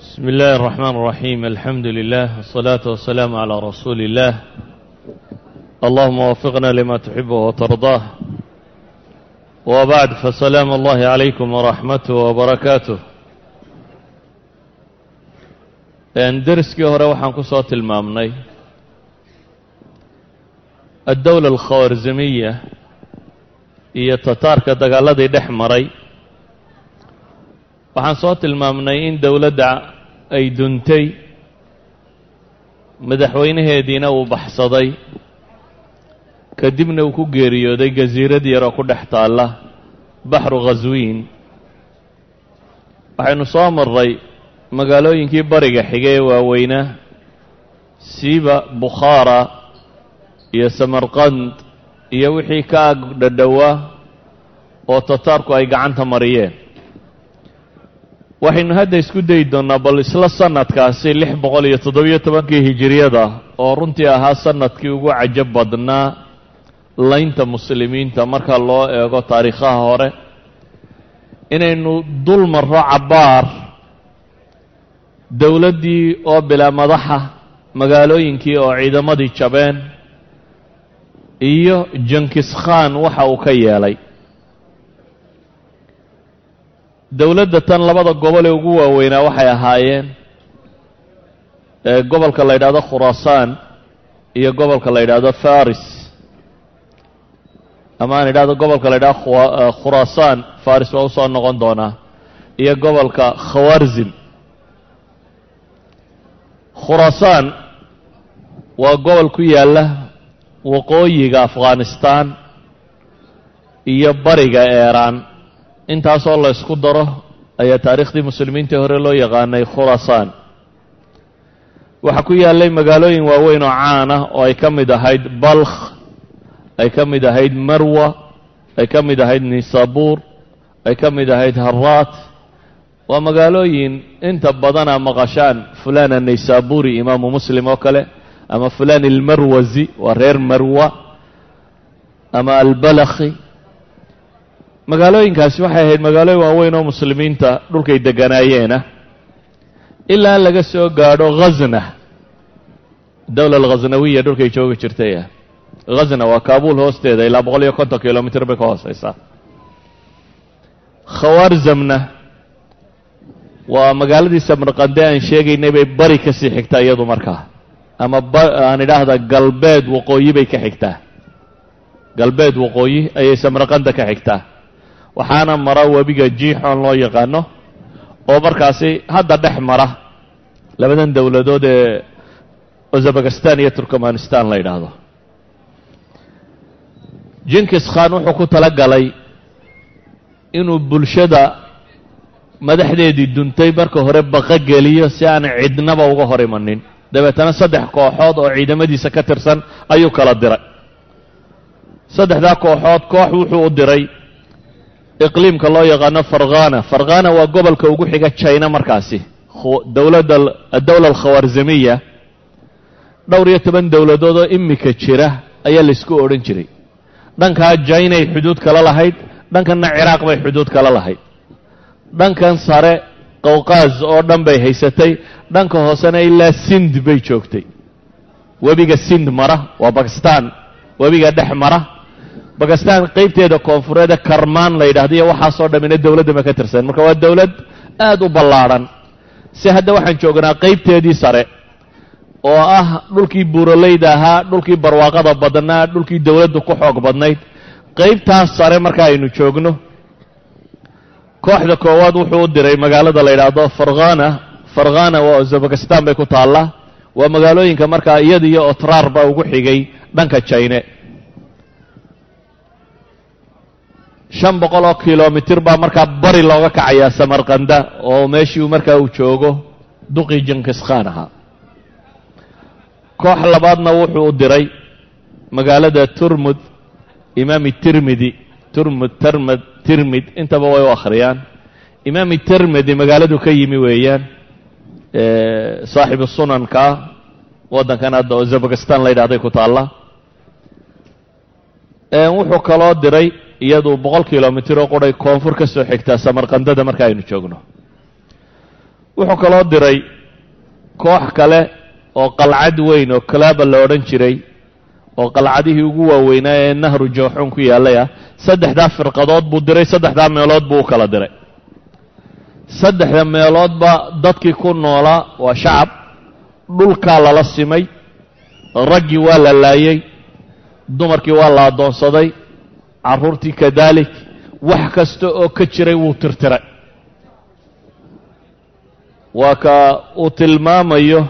بسم الله الرحمن الرحيم الحمد لله والصلاة والسلام على رسول الله اللهم وفقنا لما تحبه وترضاه وبعد فسلام الله عليكم ورحمته وبركاته derskii hore waxaan ku soo tilmaamnay addowla alkhawarzimiya iyo tataarka dagaaladii dhex maray waxaan soo tilmaamnay in dowladda ay duntay madaxweynaheediina uu baxsaday kadibna uu ku geeriyooday gasiirad yar oo ku dhex taalla baxru khaswiin waxaynu soo marray magaalooyinkii bariga xige ee waaweynaa siiba bukhaara iyo samarqand iyo wixii ka ag dhadhowaa oo tataarku ay gacanta mariyeen waxaynu hadda isku dayi doonnaa bal isla sanadkaasi lix boqol iyo toddobiyo tobankii hijiriyada oo runtii ahaa sannadkii ugu cajab badnaa laynta muslimiinta marka loo eego taariikhaha hore. Inaynu dul marro cabbaar dowladdii oo bilaa madaxa magaalooyinkii oo ciidamadii jabeen iyo jankis khan waxa uu ka yeelay dowladda tan labada gobol ee ugu waaweynaa waxay ahaayeen gobolka la yidhaahdo khuraasaan iyo gobolka la yidhaahdo faris. Ama aan idhahdo gobolka la yidhahdo khuraasaan faris waa u soo noqon doonaa iyo gobolka khawarzim khuraasaan waa gobol ku yaalla waqooyiga afghanistan iyo bariga eeraan intaasoo la ysku daro ayaa taariikhdii muslimiintii hore loo yaqaanay khuraasaan waxaa ku yaallay magaalooyin waaweyn oo caan ah oo ay ka mid ahayd balkh ay ka mid ahayd marwa ay ka mid ahayd nisabuur ay ka mid ahayd haraat waa magaalooyin inta badana maqashaan fulaan annaysaburi imaamu muslim oo kale ama fulaan almarwazi waa reer marwa ama albalakhi magaalooyinkaasi waxay ahayd magaalooyin waaweyn oo muslimiinta dhulkay deganaayeena ilaa laga soo gaadho khazna dowla alkhasnawiya dhulkay joogi jirtay khazna waa kaabuul hoosteeda ilaa boqol iyo konton kilomitr bay ka hooseysaa khawarzamna waa magaaladii samarqande aan sheegaynay bay bari ka sii xigtaa iyadu markaa ama aan idhaahda galbeed waqooyi bay ka xigtaa. Galbeed waqooyi ayay samarqanda ka xigtaa waxaana mara webiga jiixoon loo yaqaano oo markaasi hadda dhex mara. Labadan dowladood ee uzabakistan iyo turkmanistan la yidhaahdo. Jinkis khan wuxuu ku tala galay inuu bulshada madaxdeedii duntay marka hore baqa geliyo si aan cidnaba uga hor imanin. Dabeetana saddex kooxood oo ciidamadiisa ka tirsan ayuu kala diray. Saddexdaa kooxood koox wuxuu u diray iqliimka loo yaqaano farkhana farkhana waa gobolka ugu xiga jina markaasi. Dowladda addowla alkhawarzimiya dhowr iyo toban dowladood oo imika jira ayaa laysku odhan jiray. Dhankaa jainay xuduud kala lahayd dhankanna ciraaq bay xuduud kala lahayd. Dhankan sare qowqaaz oo dhan bay haysatay dhanka hoosena ilaa sind bay joogtay. Webiga sind mara waa bakistan webiga dhex mara bakistan qaybteeda koonfureede karmaan la yidhahdo iyo waxaasoo dhammina dowladda ma ka tirsan. Marka waa dowlad aad u ballaadhan si hadda waxaan joognaa qaybteedii sare oo ah dhulkii buuraleyda ahaa dhulkii barwaaqada badnaa dhulkii dowladdu ku xoog badnayd. Qaybtaas sare marka aynu joogno kooxda koowaad wuxuu u diray magaalada la yidhaahdo farkhana farkhana waa uzabakistan bay ku taallaa waa magaalooyinka markaa iyada iyo otraar baa ugu xigay dhanka jine shan boqol oo kilomitir baa markaa bari looga kacayaa samarkanda oo meeshii markaa uu joogo duqii jinkis khan ahaa. Koox labaadna wuxuu u diray magaalada turmud imaami tirmidi turmud termad tirmid intaba way u akhriyaan. Imaami termedi magaaladu ka yimi weeyaan saaxibu sunanka waddankan hadda uzabakistan la yidhahday ku taalla wuxuu kaloo diray iyadu boqol kilomitir oo quray koonfur ka soo xigtaa samarqandada marka aynu joogno. Wuxuu kaloo diray koox kale oo qalcad weyn oo kalaaba la odhan jiray oo qalcadihii ugu waaweynaa ee nahru jooxuun ku yaallay ah saddexdaa firqadood buu diray saddexdaa meelood buu u kala diray. Saddexda meeloodba dadkii ku noolaa waa shacab dhulkaa lala simay raggii waa la laayey dumarkii waa la addoonsaday carruurtii kadaalik wax kasta oo ka jiray wuu tirtiray waa ka uu tilmaamayo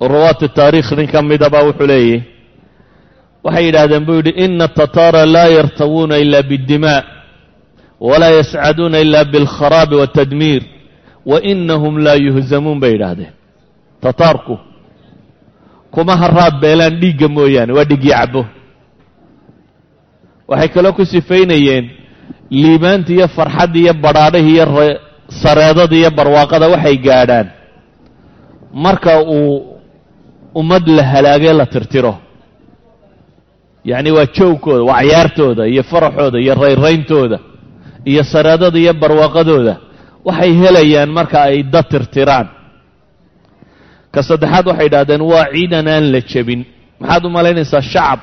ruwaati taarikh nin ka midaba wuxuu leeyahy waxay yidhaahdeen buu yidhi ina atataara laa yartawuuna ila biاddimaa walaa yascaduuna ila biاlkharaabi waاtadmiir wa inahum laa yuhzamuun bay yidhaahdeen tataarku kuma haraad beelaan dhiigga mooyaane waa dhigyo cabo waxay kaloo ku sifaynayeen liibaanta iyo farxadda iyo badhaadhahi iyo sareedada iyo barwaaqada waxay gaadhaan. Marka uu ummad la halaagee la tirtiro yacni waa joogkooda waa cayaartooda iyo faraxooda iyo rayrayntooda iyo sareedada iyo barwaaqadooda waxay helayaan marka ay dad tirtiraan ka saddexaad waxay idhahdeen waa ciidan aan la jebin. Maxaad u malaynaysaa shacab.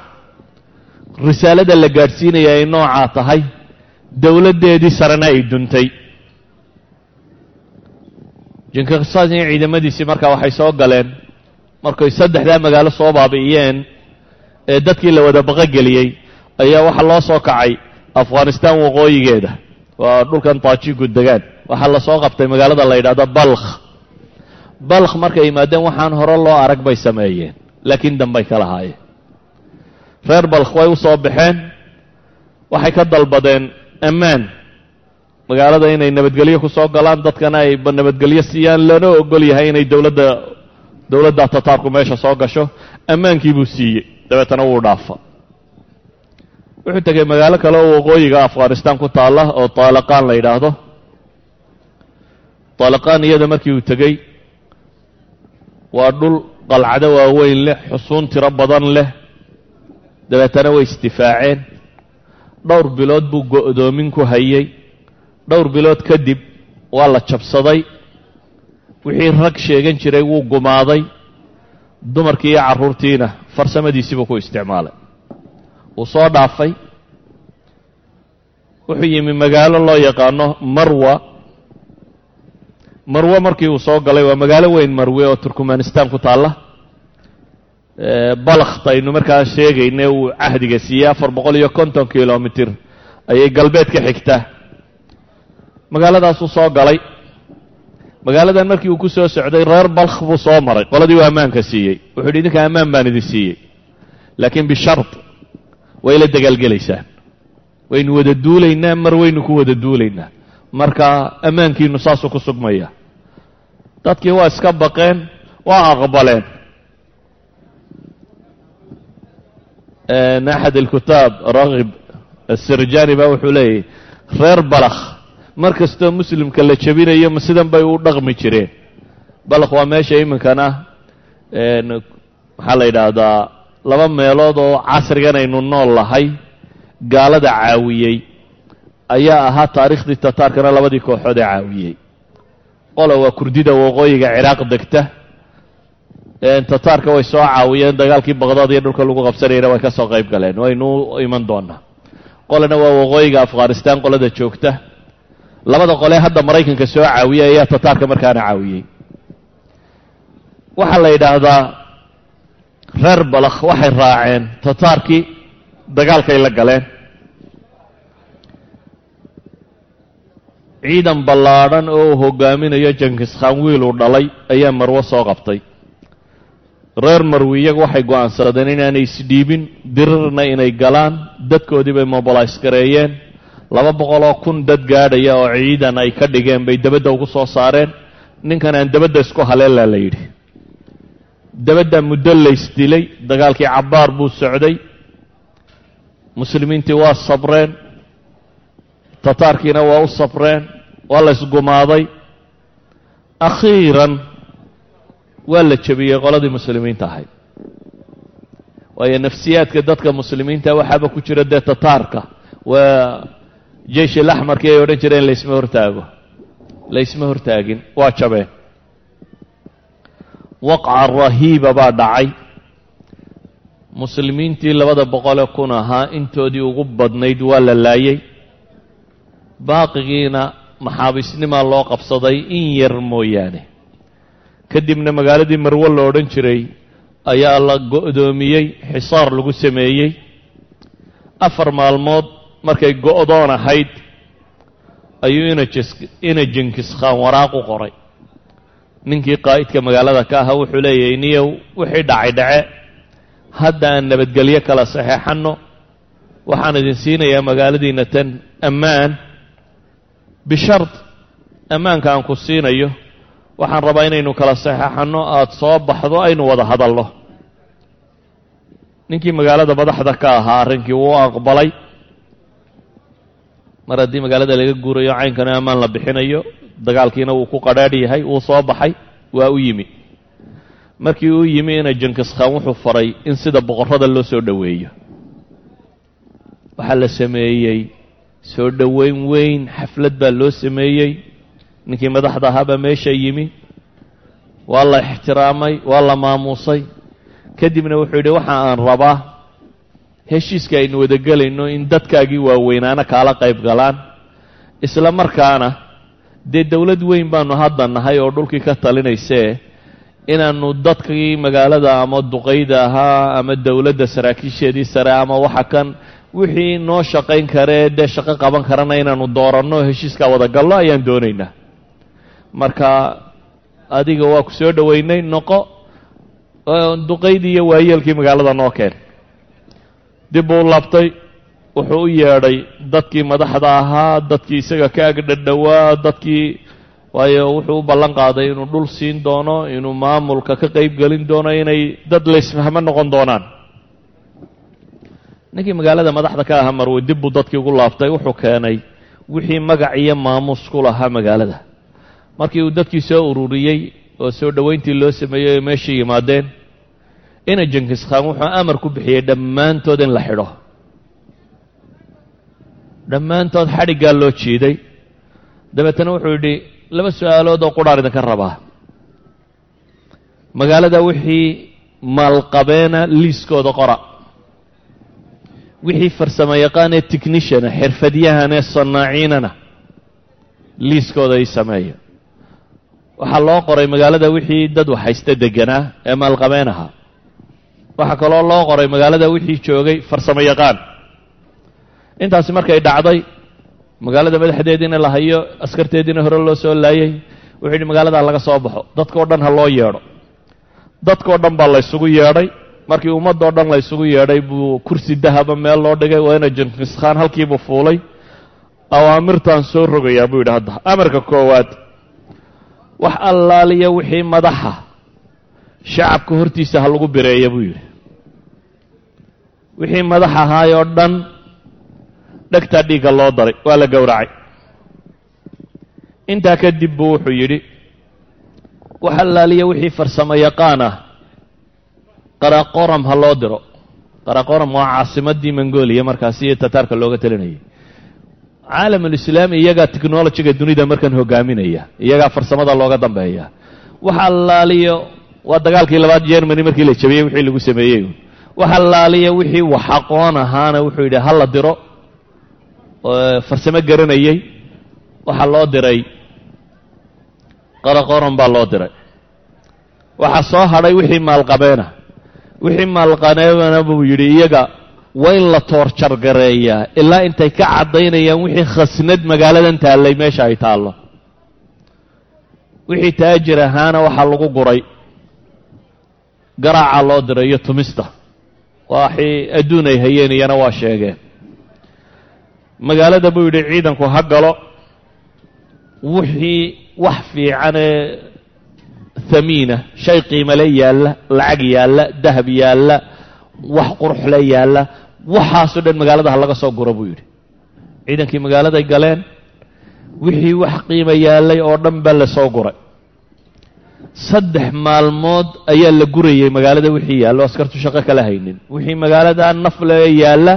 Risaalada la gaadhsiinaya ay noocaa tahay dowladdeedii sarena ay duntay. Jinkisas iyo ciidamadiisii markaa waxay soo galeen. Markay saddexdaa magaalo soo baabi'iyeen ee dadkii la wada baqogeliyey ayaa waxaa loo soo kacay afghanistan waqooyigeeda. Waa dhulkan taajiku degaan waxaa la soo qabtay magaalada la yidhahdo balkh balkh markay yimaadeen waxaan hore loo arag bay sameeyeen laakiin dambay ka lahaayeen. Reer balkh way u soo baxeen waxay ka dalbadeen ammaan magaalada inay nabadgelyo ku soo galaan dadkana ay nabadgelyo siiyaan lana ogol yahay inay dowladda dowladda tataarku meesha soo gasho. Ammaankii buu siiyey dabeetana wuu dhaafa wuxuu tegay magaalo kale oo waqooyiga afghanistan ku taalla oo taalaqaan la yidhaahdo. Taalaqaan iyada markii uu tegey waa dhul qalcado waaweyn leh xusuun tiro badan leh. Dabeetana way isdifaaceen dhowr bilood buu go'doomin ku hayey dhowr bilood kadib waa la jabsaday. Wixii rag sheegan jiray wuu gumaaday. Dumarkii iyo carruurtiina farsamadiisiibuu ku isticmaalay. Wuu soo dhaafay. Wuxuu yimi magaalo loo yaqaano marwa marwe markii uu soo galay waa magaalo weyn marwe oo turkmanistan ku taalla. Balakht aynu markaa sheegayne uu cahdiga siiyey afar boqol iyo konton kilomitir ayay galbeed ka xigtaa magaaladaasuu soo galay. Magaaladan markii uu ku soo socday reer balkh buu soo maray. Qoladii uu ammaanka siiyey. Wuxuu yidhi idinka ammaan baan idin siiyey. Laakiin bishard way la dagaalgelaysaan waynu wada duulaynaa mar waynu ku wada duulaynaa marka ammaankiinu saasuu ku sugmaya. Dadkii waa iska baqeen waa aqbaleen. Axad alkutaab raghib asirjani baa wuxuu leeyahy reer balakh. Mar kastoo muslimka la jebinayo ma sidan bay u dhaqmi jireen. Balakh waa meesha iminkana maxaa la yidhaahdaa laba meelood oo casrigan aynu nool lahay gaalada caawiyey ayaa ahaa taariikhdii tataarkana labadii kooxood ee caawiyey qola waa kurdida waqooyiga ciraaq degta. Tataarka way soo caawiyeen dagaalkii baqdaad iyo dhulka lagu qabsanayana way ka soo qayb galeen. Waynu iman doonaa. Qolana waa waqooyiga afghanistan qolada joogta. Labada qolee hadda maraykanka soo caawiyey ayaa tataarka markaana caawiyey waxaa la yidhaahdaa reer balakh waxay raaceen. Tataarkii dagaalkay la galeen ciidan ballaadhan oo uu hogaaminayo jankis khan wiil uu dhalay ayaa marwo soo qabtay. Reer marwi iyagu waxay go'aansadeen inaanay isdhiibin dirirna inay galaan dadkoodii bay mobilays gareeyeen laba boqoloo kun dad gaadhaya oo ciidan ay ka dhigeen bay debadda ugu soo saareen. Ninkan aan debadda isku haleelaa la yidhi. Debadda muddo laysdilay dagaalkii cabbaar buu socday. Muslimiintii waa sabreen tataarkiina waa u sabreen waa la ysgumaaday akhiiran waa la jebiyey qoladii muslimiinta ahayd. Waayo nafsiyaadka dadka muslimiinta waxaaba ku jira dee tataarka waa jeish alaxmarkii ay odhan jireen laysma hortaago. Laysma hortaagin. Waa jabeen. Waqca rahiiba baa dhacay. Muslimiintii labada boqole kun ahaa intoodii ugu badnayd waa la laayay baaqigiina maxaabiisnimaa loo qabsaday in yar mooyaane. Kadibna magaaladii marwo la odhan jiray ayaa la go'doomiyey xisaar lagu sameeyey. Afar maalmood markay go'doon ahayd ayuu ina jinkis khaan waraaq u qoray. Ninkii qaa'idka magaalada ka ahaa wuxuu leeyahay niyow wixii dhacay dhace. Hadda aan nabadgelyo kala saxeexanno waxaan idin siinayaa magaaladiina tan ammaan bishard ammaanka aan ku siinayo waxaan rabaa inaynu kala saxeexanno aada soo baxdo aynu wada hadalno. Ninkii magaalada madaxda ka ahaa arrinkii wuu aqbalay. Mar haddii magaalada laga guurayo caynkana ammaan la bixinayo dagaalkiina wuu ku qadhaadh yahay wuu soo baxay waa u yimi. Markii uu yimi ina jankiskhaan wuxuu faray in sida boqorrada loo soo dhoweeyo. Waxaa la sameeyey soo dhoweyn weyn xaflad baa loo sameeyey. Ninkii madaxda ahaabaa meesha yimi. Waa la ixtiraamay waa la maamuusay. Kadibna wuxuu yidhi waxa aan rabaa heshiiska aynu wada gelayno in dadkaagii waaweynaana kaala qayb galaan. Isla markaana dee dowlad weyn baanu hadda nahay oo dhulkii ka talinaysee inaannu dadkii magaalada ama duqayda ahaa ama dowladda saraakiisheedii sare ama waxa kan wixii noo shaqayn karee dee shaqo qaban karana inaannu dooranno heshiiskaa wada gallo ayaan doonaynaa. Marka adiga waa ku soo dhoweynay noqo duqaydii iyo waayeelkii magaalada noo keen. Dib buu labtay wuxuu u yeedhay dadkii madaxda ahaa dadkii isaga ka ag dhadhowaa dadkii waayo wuxuu u ballan qaaday inuu dhul siin doono inuu maamulka ka qayb gelin doono inay dad laysfahmo noqon doonaan ninkii magaalada madaxda ka ahaa marwe dib buu dadkii ugu laabtay wuxuu keenay wixii magac iyo maamuus ku lahaa magaalada. Markii uu dadkii soo ururiyey oo soo dhoweyntii loo sameeyey oo meesha yimaadeen ina jankiskhaan wuxuu amar ku bixiyey dhammaantood in la xidho. Dhammaantood xadhiggaa loo jiiday. Dabeetana wuxuu yidhi laba su'aalood oo qudhaan idinka rabaa. Magaalada wixii maalqabeena liiskooda qora wixii farsamo yaqaan ee techniciana xirfadyahan ee sanaaciinana liiskooda ii sameeya waxaa loo qoray magaalada wixii dad waxhaysta deganaa ee maalqabeen ahaa. Waxaa kaloo loo qoray magaalada wixii joogay farsamo yaqaan. Intaasi markay dhacday magaalada madaxdeediina la hayo askarteediina hore loo soo laayay wuxuu yidhi magaaladaa laga soo baxo dadkao dhan ha loo yeedho. Dadkao dhan baa laysugu yeedhay markii ummadoo dhan laysugu yeedhay buu kursi dahaba meel loo dhigay waana jankiskhaan halkiibuu fuulay. Awaamirtaan soo rogayaa buu yidhi hadda amarka koowaad wax allaaliya wixii madaxa shacabka hortiisa ha lagu bireeya buu yidhi. Wixii madax ahaayoo dhan dhegtaa dhiigga loo daray waa la gowracay. Intaa kadib buu wuxuu yidhi wax allaaliya wixii farsamo yaqaan ah qaraqoram ha loo diro. Qaraqoram waa caasimaddii mongolia markaasi iyo tataarka looga talinayay. Caalamulislaami iyagaa technolojiga dunida markan hogaaminaya iyagaa farsamada looga dambeeya. Wax allaaliyo waa dagaalkii labaad germany markii la jabiyey wixii lagu sameeyey. Wax allaaliya wixii wax aqoon ahaana wuxuu yidhi ha la diro. Farsamo garanayey waxaa loo diray. Qaraqoran baa loo diray. Waxaa soo hadhay wixii maalqabeena wixii maalqabeena buu yidhi iyaga waa in la toorjargareeyaa ilaa intay ka caddaynayaan wixii khasnad magaaladan taallay meesha ay taallo. Wixii taajir ahaana waxaa lagu guray. Garaaca loo diray iyo tumista. Waxii adduun ay hayeen iyana waa sheegeen. Magaalada buu yidhi ciidanku ha galo. Wixii wax fiicanee hamiina shay qiimale yaalla lacag yaalla dahab yaalla wax quruxle yaalla waxaasoo dhan magaalada ha laga soo guro buu yidhi. Ciidankii magaaladay galeen wixii wax qiima yaallay oo dhan baa la soo guray. Saddex maalmood ayaa la gurayey magaalada wixii yaallo askartu shaqo kala haynin. Wixii magaalada nafle yaalla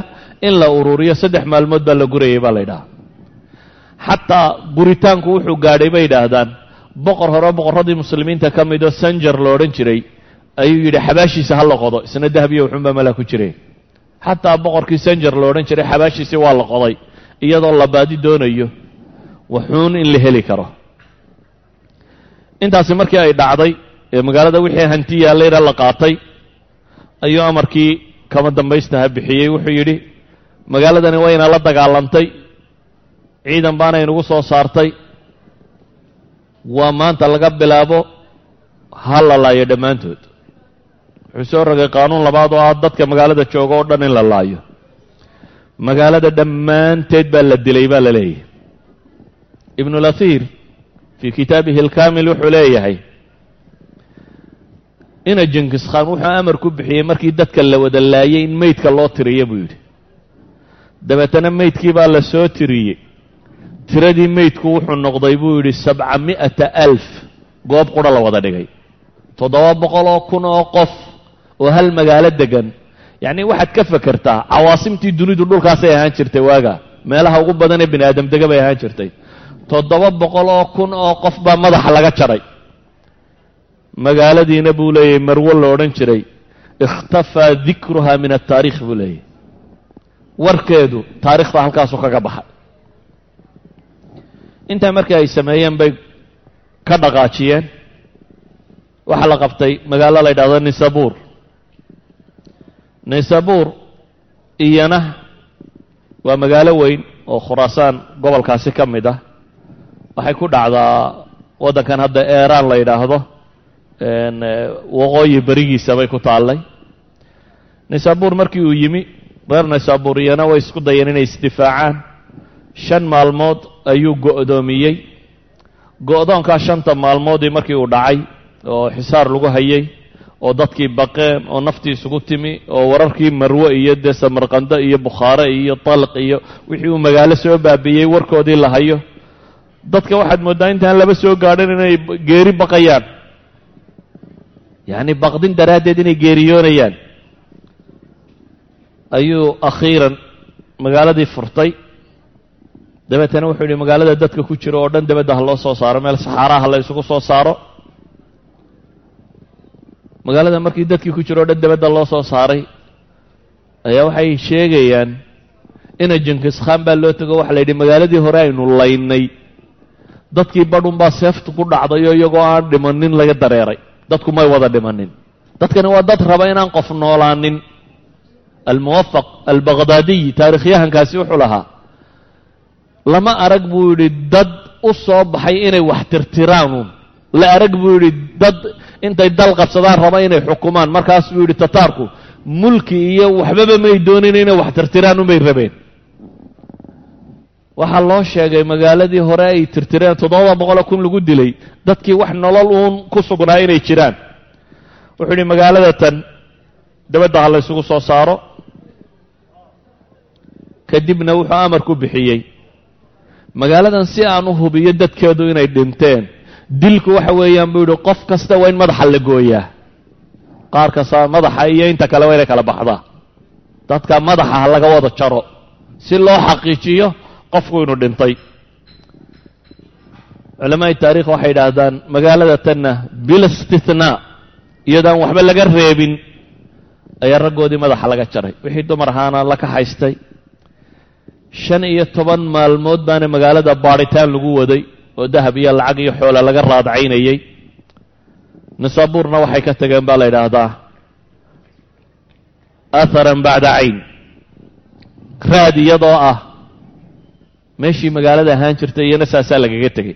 in la ururiyo saddex maalmood baa la gurayey baa la ydhahaa xataa guritaanku wuxuu gaadhay bay yidhaahdaan boqor hore boqorradii muslimiinta ka mid oo sanjar lo odhan jiray ayuu yidhi xabaashiisa ha la qodo isna dahabiyo wuxuunbaa malaa ku jire xataa boqorkii sanjar lo odhan jiray xabaashiisii waa la qoday iyadoo la baadi doonayo waxuun in la heli karo. Intaasi markii ay dhacday ee magaalada wixii hanti yaallayna la qaatay ayuu amarkii kama dambaystaha bixiyey wuxuu yidhi magaaladani wayna la dagaalantay ciidan baana inugu soo saartay waa maanta laga bilaabo ha la laayo dhammaantood. Wuxuu soo rogay qaanuun labaad oo ah dadka magaalada jooga oo dhan in la laayo. Magaalada dhammaanteed baa la dilay baa la leeyahay. Ibnu lathiir fii kitaabihi alkaamil wuxuu leeyahay ina jinkis khan wuxuu amar ku bixiyey markii dadka la wada laayay in meydka loo tiriyo buu yidhi. Dabeetana meydkii baa la soo tiriyey tiradii meydku wuxuu noqday buu yidhi sabca mi'ata alf goob qura la wada dhigay. toddoba boqol oo kun oo qof oo hal magaalo degan yacni waxaad ka fekertaa cawaasimtii dunidu dhulkaasay ahaan jirtay waaga. meelaha ugu badan ee bini aadam dega bay ahaan jirtay. toddoba boqol oo kun oo qof baa madaxa laga jaray. magaaladiina buu leeyahay marwo la odhan jiray. ikhtafaa dikruha min ataariikh buu leeyahy warkeedu taarikhda halkaasuu kaga baxay intaa markii ay sameeyeen bay ka dhaqaajiyeen. Waxaa la qabtay magaalo la yidhahdo nisabuur nisabuur iyana waa magaalo weyn oo khuraasaan gobolkaasi ka mid ah. Waxay ku dhacdaa waddankan hadda eeraan la yidhaahdo waqooyi berigiisa bay ku taallay. Nisabuur markii uu yimi reer nisabuur iyana way isku dayeen inay isdifaacaan shan maalmood ayuu go'doomiyey. Go'doonkaa shanta maalmoodii markii uu dhacay oo xisaar lagu hayay oo dadkii baqeen oo naftii isugu timi oo wararkii marwe iyo dee samarqando iyo bukhaare iyo talq iyo wixii uu magaalo soo baabiiyey warkoodii la hayo. Dadka waxaad mooddaa intaan laba soo gaadhin inay geeri baqayaan. Yacni baqdin daraaddeed inay geeriyoonayaan. Ayuu akhiiran magaaladii furtay dabeetana wuxuu yidhi magaalada dadka ku jiro oo dhan dabadda ha loo soo saaro meel saxaaraha la isugu soo saaro. Magaalada markii dadkii ku jiro o dhan dabadda loo soo saaray ayaa waxay sheegayaan ina jinkis khaan baa loo tego waxa la yidhi magaaladii hore aynu laynay. Dadkii badhun baa seeftu ku dhacday oo iyagoo aan dhimanin laga dareeray. Dadku may wada dhimanin dadkani waa dad raba inaan qof noolaanin. Almuwafaq albaqhdaadiy taarikhyahankaasi wuxuu lahaa lama arag buu yidhi dad u soo baxay inay wax tirtiraanuun la arag buu yidhi dad intay dal qabsadaan raba inay xukumaan. Markaas buu yidhi tataarku mulki iyo waxbaba may doonin inay wax tirtiraan umay rabeen. Waxaa loo sheegay magaaladii hore ay tirtireen toddoba boqolo kun lagu dilay dadkii wax nolol uun ku sugnaa inay jiraan. Wuxuu yidhi magaalada tan dabadda ha la ysugu soo saaro. Kadibna wuxuu amar ku bixiyey magaaladan si aan u hubiyo dadkeedu inay dhinteen. Dilku waxa weeyaan buu yidhi qof kasta waa in madaxa la gooyaa. Qaar kasta madaxa iyo inta kale waa inay kala baxdaa. Dadka madaxa ha laga wada jaro. Si loo xaqiijiyo qofku inuu dhintay. Culamaai taarikh waxay yidhaahdaan magaalada tanna bila istithnaa iyadaan waxba laga reebin ayaa raggoodii madaxa laga jaray. Wixii dumar ahaana la ka haystay shan iyo toban maalmood baana magaalada baadhitaan lagu waday oo dahab iyo lacag iyo xoola laga raadcaynayey nisaabuurna waxay ka tageen baa la yidhaahdaa. Atharan bacda cayn. Raad iyadoo ah meeshii magaalada ahaan jirtay iyana saasaa lagaga tegey.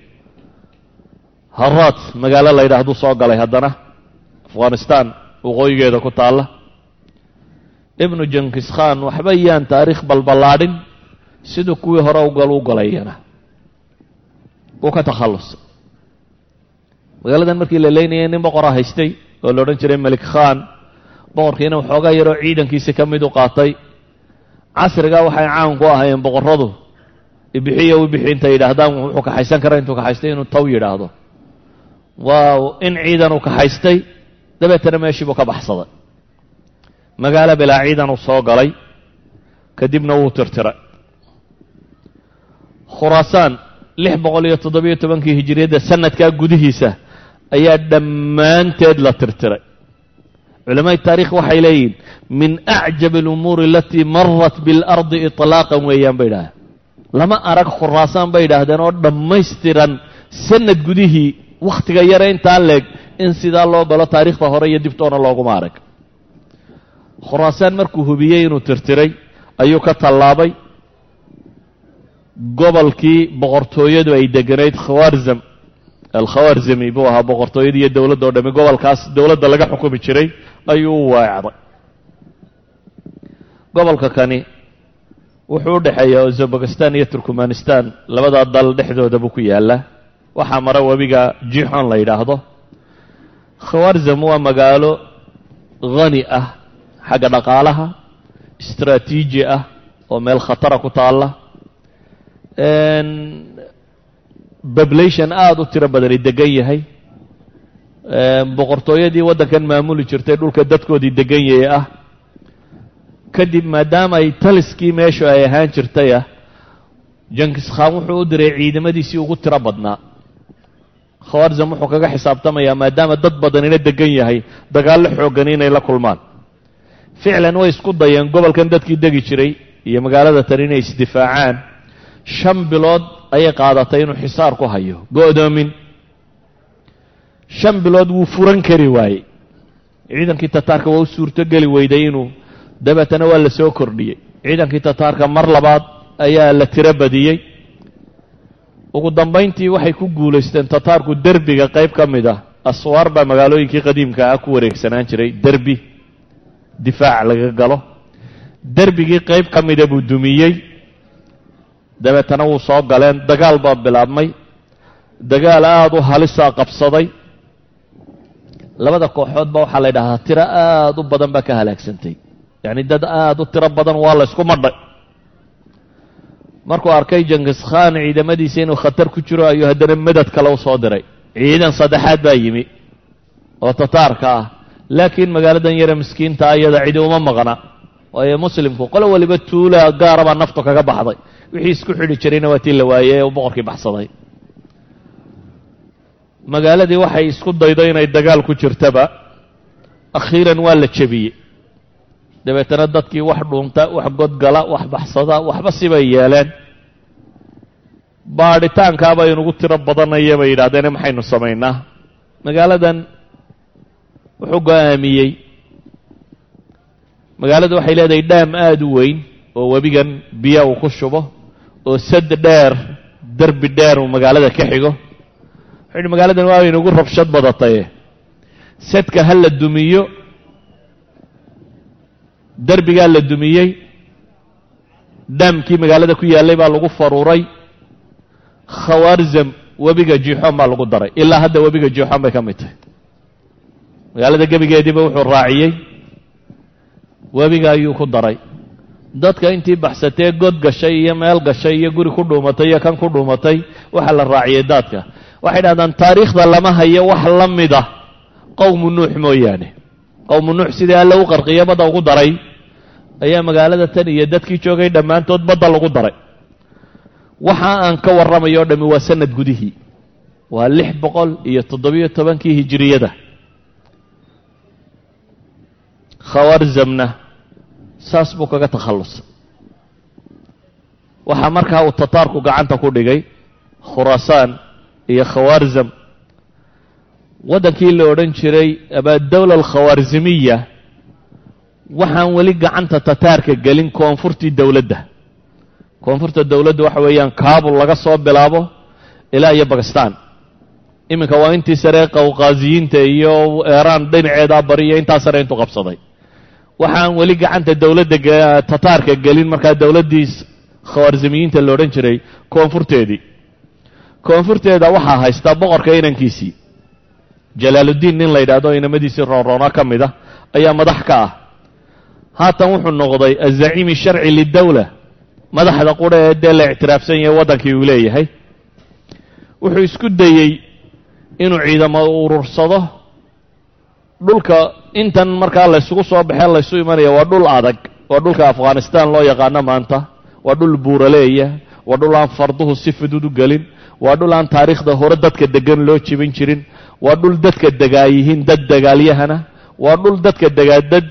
Haraad magaalo la yidhahduu soo galay haddana. Afghanistan waqooyigeeda ku taalla. Ibnu jankis khan waxba yaan taariikh balballaadhin siduu kuwii hore ugal u galayana. Wuu ka takhallusay. Magaaladan markii la leynayay nin boqora haystay oo la odhan jiray melik khan boqorkiina waxoogaa yaroo ciidankiisi ka mid u qaatay. Casrigaa waxay caan ku ahaayeen boqorradu. Ibixiyo ibixi intay yidhaahdaan wuxuu kaxaysan kara intuu kaxaystay inuu taw yidhaahdo. Waaw in ciidan uu kaxaystay dabeetana meeshii buu ka baxsaday. Magaalo bilaa ciidan uu soo galay kadibna wuu tirtiray khuraasaan lix boqol iyo toddobiyo tobankii hijiriyadda sanadkaa gudihiisa ayaa dhammaanteed la tirtiray. Culamaa'i taarikh waxay leeyihiin min acjab alumuuri alatii marat biاlardi iطlaaqan weeyaan bay idhahdeen. Lama arag khuraasaan bay idhaahdeen oo dhammaystiran sanad gudihii wakhtiga yare intaa leeg in sidaa loo galo taariikhda hore iyo dibtoona looguma arag. Khuraasaan markuu hubiyey inuu tirtiray ayuu ka tallaabay gobolkii boqortooyadu ay deganayd khawarzam alkhawarzami buu ahaa boqortooyada iyo dowladda o dhami. Gobolkaas dowladda laga xukumi jiray ayuu u weecday gobolka kani wuxuu u dhexeeyaa uzbekistan iyo turkmanistan labadaa dal dhexdooda buu ku yaallaa waxaa mara webiga jixon la yidhaahdo. Khawarzam waa magaalo hani ah xagga dhaqaalaha istraatiiji ah oo meel khatara ku taalla population aada u tiro badani degan yahay. Boqortooyadii waddankan maamuli jirtay dhulka dadkoodii degan yahay ah. Kadib maadaama ay taliskii meeshu ay ahaan jirtay ah jankis khan wuxuu u diray ciidamadiisii ugu tiro badnaa. Khawarzam wuxuu kaga xisaabtamayaa maadaama dad badanina degan yahay dagaallo xoogani inay la kulmaan. Ficlan way isku dayeen gobolkan dadkii degi jiray iyo magaalada tan inay isdifaacaan shan bilood ayay qaadatay inuu xisaar ku hayo go'doomin shan bilood wuu furan kari waayey ciidankii tataarka waa u suurtogeli weyday inuu dabeetana waa la soo kordhiyey ciidankii tataarka mar labaad ayaa la tiro badiyey ugu dambayntii waxay ku guulaysteen tataarku derbiga qayb ka mid ah aswaar baa magaalooyinkii qadiimka ah ku wareegsanaan jiray derbi difaac laga galo derbigii qayb ka mida buu dumiyey dabeetana wuu soo galeen. Dagaal baa bilaabmay. Dagaal aada u halisaa qabsaday. Labada kooxood ba waxaa la ydhahdaa tiro aada u badan baa ka halaagsantay. Yacni dad aada u tiro badan waa la ysku madhay. Markuu arkay jankis khan ciidamadiisa inuu khatar ku jiro ayuu haddana medad kale u diray. Ciidan saddexaad baa yimi oo tataarka ah. Laakiin magaaladan yare miskiinta iyada cidi uma maqna waayo muslimku qolo waliba tuula gaara baa naftu kaga baxday wixii isku xidhi jirayna waa tii la waayey ee boqorkii baxsaday. Magaaladii waxay isku daydo inay dagaal ku jirtaba akhiiran waa la jebiyey. Dabeetana dadkii wax dhuunta wax godgala wax baxsada waxba sibay yeeleen. Baadhitaankaaba inugu tiro badanaya bay yidhahdeene maxaynu samaynaa? Magaaladan wuxuu go'aamiyey. Magaaladu waxay leedahay dhaam aada u weyn oo webigan biya uu ku shubo oo sad dheer derbi dheer uu magaalada ka xigo. Wuxuu yidhi magaaladan waa inugu rabshad badataye sadka ha la dumiyo derbigaa la dumiyey dhaamkii magaalada ku yaallay baa lagu faruuray khawaarzam webiga jiixoon baa lagu daray. Ilaa hadda webiga jiixoon bay ka mid tahay. Magaalada gebigeediiba wuxuu raaciyey webiga ayuu ku daray dadka intii baxsatee god gashay iyo meel gashay iyo guri ku dhuumatay iyo kan ku dhuumatay waxaa la raaciyey daadka. Waxay dhahdaan taariikhda lama hayo wax la mida qowmu nuux mooyaane. Qowmu nuux sidii alle u qarqiyo badda ugu daray. Ayaa magaalada tan iyo dadkii joogay dhammaantood badda lagu daray. Waxa aan ka warramayo o dhammi waa sanad gudihii. Waa lix boqol iyo toddobiyo tobankii hijiriyada khawarzamna saas buu kaga takhallusay. Waxaa markaa uu tataarku gacanta ku dhigay khuraasaan iyo khawaarzam waddankii la odhan jiray abaadawla alkhawaarzimiya waxaan weli gacanta tataarka gelin koonfurtii dowladda koonfurta dowladda waxa weeyaan kaabul laga soo bilaabo ilaa iyo bakistan iminka waa intii sare qawqaaziyiinta iyo eeraan dhinaceedaa bariyo intaa sare intuu qabsaday waxaan weli gacanta dowladda tataarka gelin markaa dowladdii khawaarzimiyiinta la odhan jiray koonfurteedii koonfurteeda waxaa haystaa boqorka inankiisii. Jalaaluddiin nin la yidhahdo inamadiisii roonroona ka mid ah ayaa madax ka ah. Haatan wuxuu noqday azaciimi sharci lidowla madaxda qura ee dee la ictiraafsan yahay waddankii uu leeyahay. Wuxuu isku dayey inuu ciidamo urursado dhulka intan markaa laysugu soo baxee laysu imanaya waa dhul adag. Waa dhulka afghanistan loo yaqaano maanta. Waa dhul buuraleeya. Waa dhul aan farduhu si fudud u gelin. Waa dhul aan taariikhda hore dadka degan loo jibin jirin. Waa dhul dadka degaa yihiin dad dagaalyahana. Waa dhul dadka degaa dad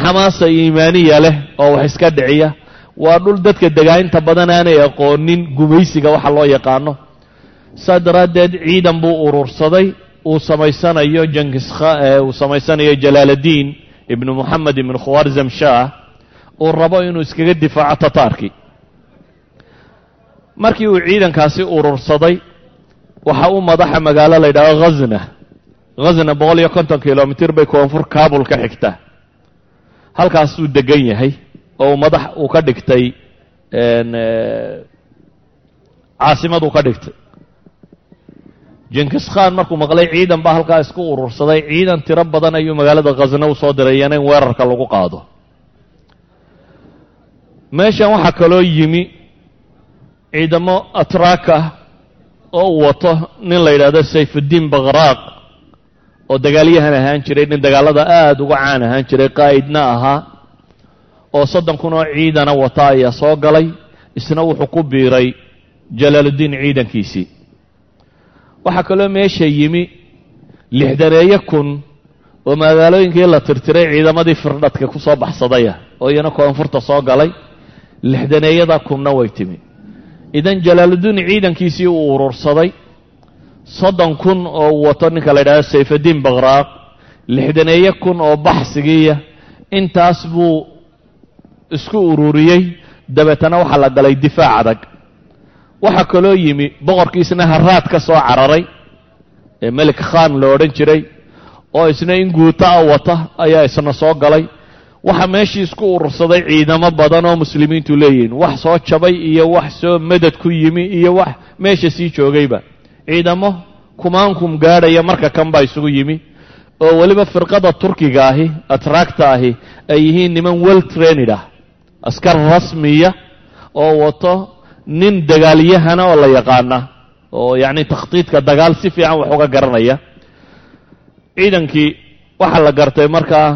xamaasa iimaaniya leh oo wax iska dhiciya. Waa dhul dadka degaa inta badan aanay aqoonin gumaysiga waxa loo yaqaano. Saa daraaddeed ciidan buu urursaday uu samaysanayo jankiskha uu samaysanayo jalaaladiin ibnu moxamed ibnu khawarzam shah uu rabo inuu iskaga difaaco tataarkii markii uu ciidankaasi urursaday waxa uu madaxa magaalo la yidhahdo khazna khazna boqol iyo konton kilomitir bay koonfur kabul ka xigtaa halkaasuu degan yahay oo madax uu ka dhigtay caasimad uu ka dhigtay jenkis khan markuu maqlay ciidan baa halkaa isku urursaday. Ciidan tiro badan ayuu magaalada khasna u soo diray iyana in weerarka lagu qaado. Meeshan waxaa kaloo yimi ciidamo atraaka oo uu wato nin la yidhahdo sayfuddiin bakhraaq oo dagaalyahan ahaan jiray nin dagaalada aada uga caan ahaan jiray qaa'idna ahaa oo soddon kun oo ciidana wata ayaa soo galay isna wuxuu ku biiray jalaaluddiin ciidankiisii waxaa kaloo meesha yimi lixdaneeyo kun oo magaalooyinkii la tirtiray ciidamadii firdhadka ku soo baxsadaya oo iyana koonfurta soo galay lixdaneeyada kunna way timi. Idan jalaaluddiin ciidankiisii uu urursaday soddon kun oo wato ninka la yidhahdo sayfaddiin bakhraaq lixdaneeyo kun oo baxsigiiya intaas buu isku ururiyey. Dabeetana waxaa la galay difaac adag waxaa kaloo yimi boqorkiisna haraad ka soo cararay ee melik khan lo odhan jiray oo isna in guuto a wata ayaa isna soo galay. Waxaa meeshii isku urursaday ciidamo badan oo muslimiintu leeyihiin. Wax soo jabay iyo wax soo madad ku yimi iyo wax meesha sii joogayba. Ciidamo kumaankum gaadhaya marka kan baa isugu yimi. Oo weliba firqada turkiga ahi atraakta ahi ay yihiin niman well trained ah. Askar rasmiya oo wato nin dagaalyahana oo la yaqaana oo yacni takhtiidka dagaal si fiican wax uga garanaya. Ciidankii waxaa la gartay markaa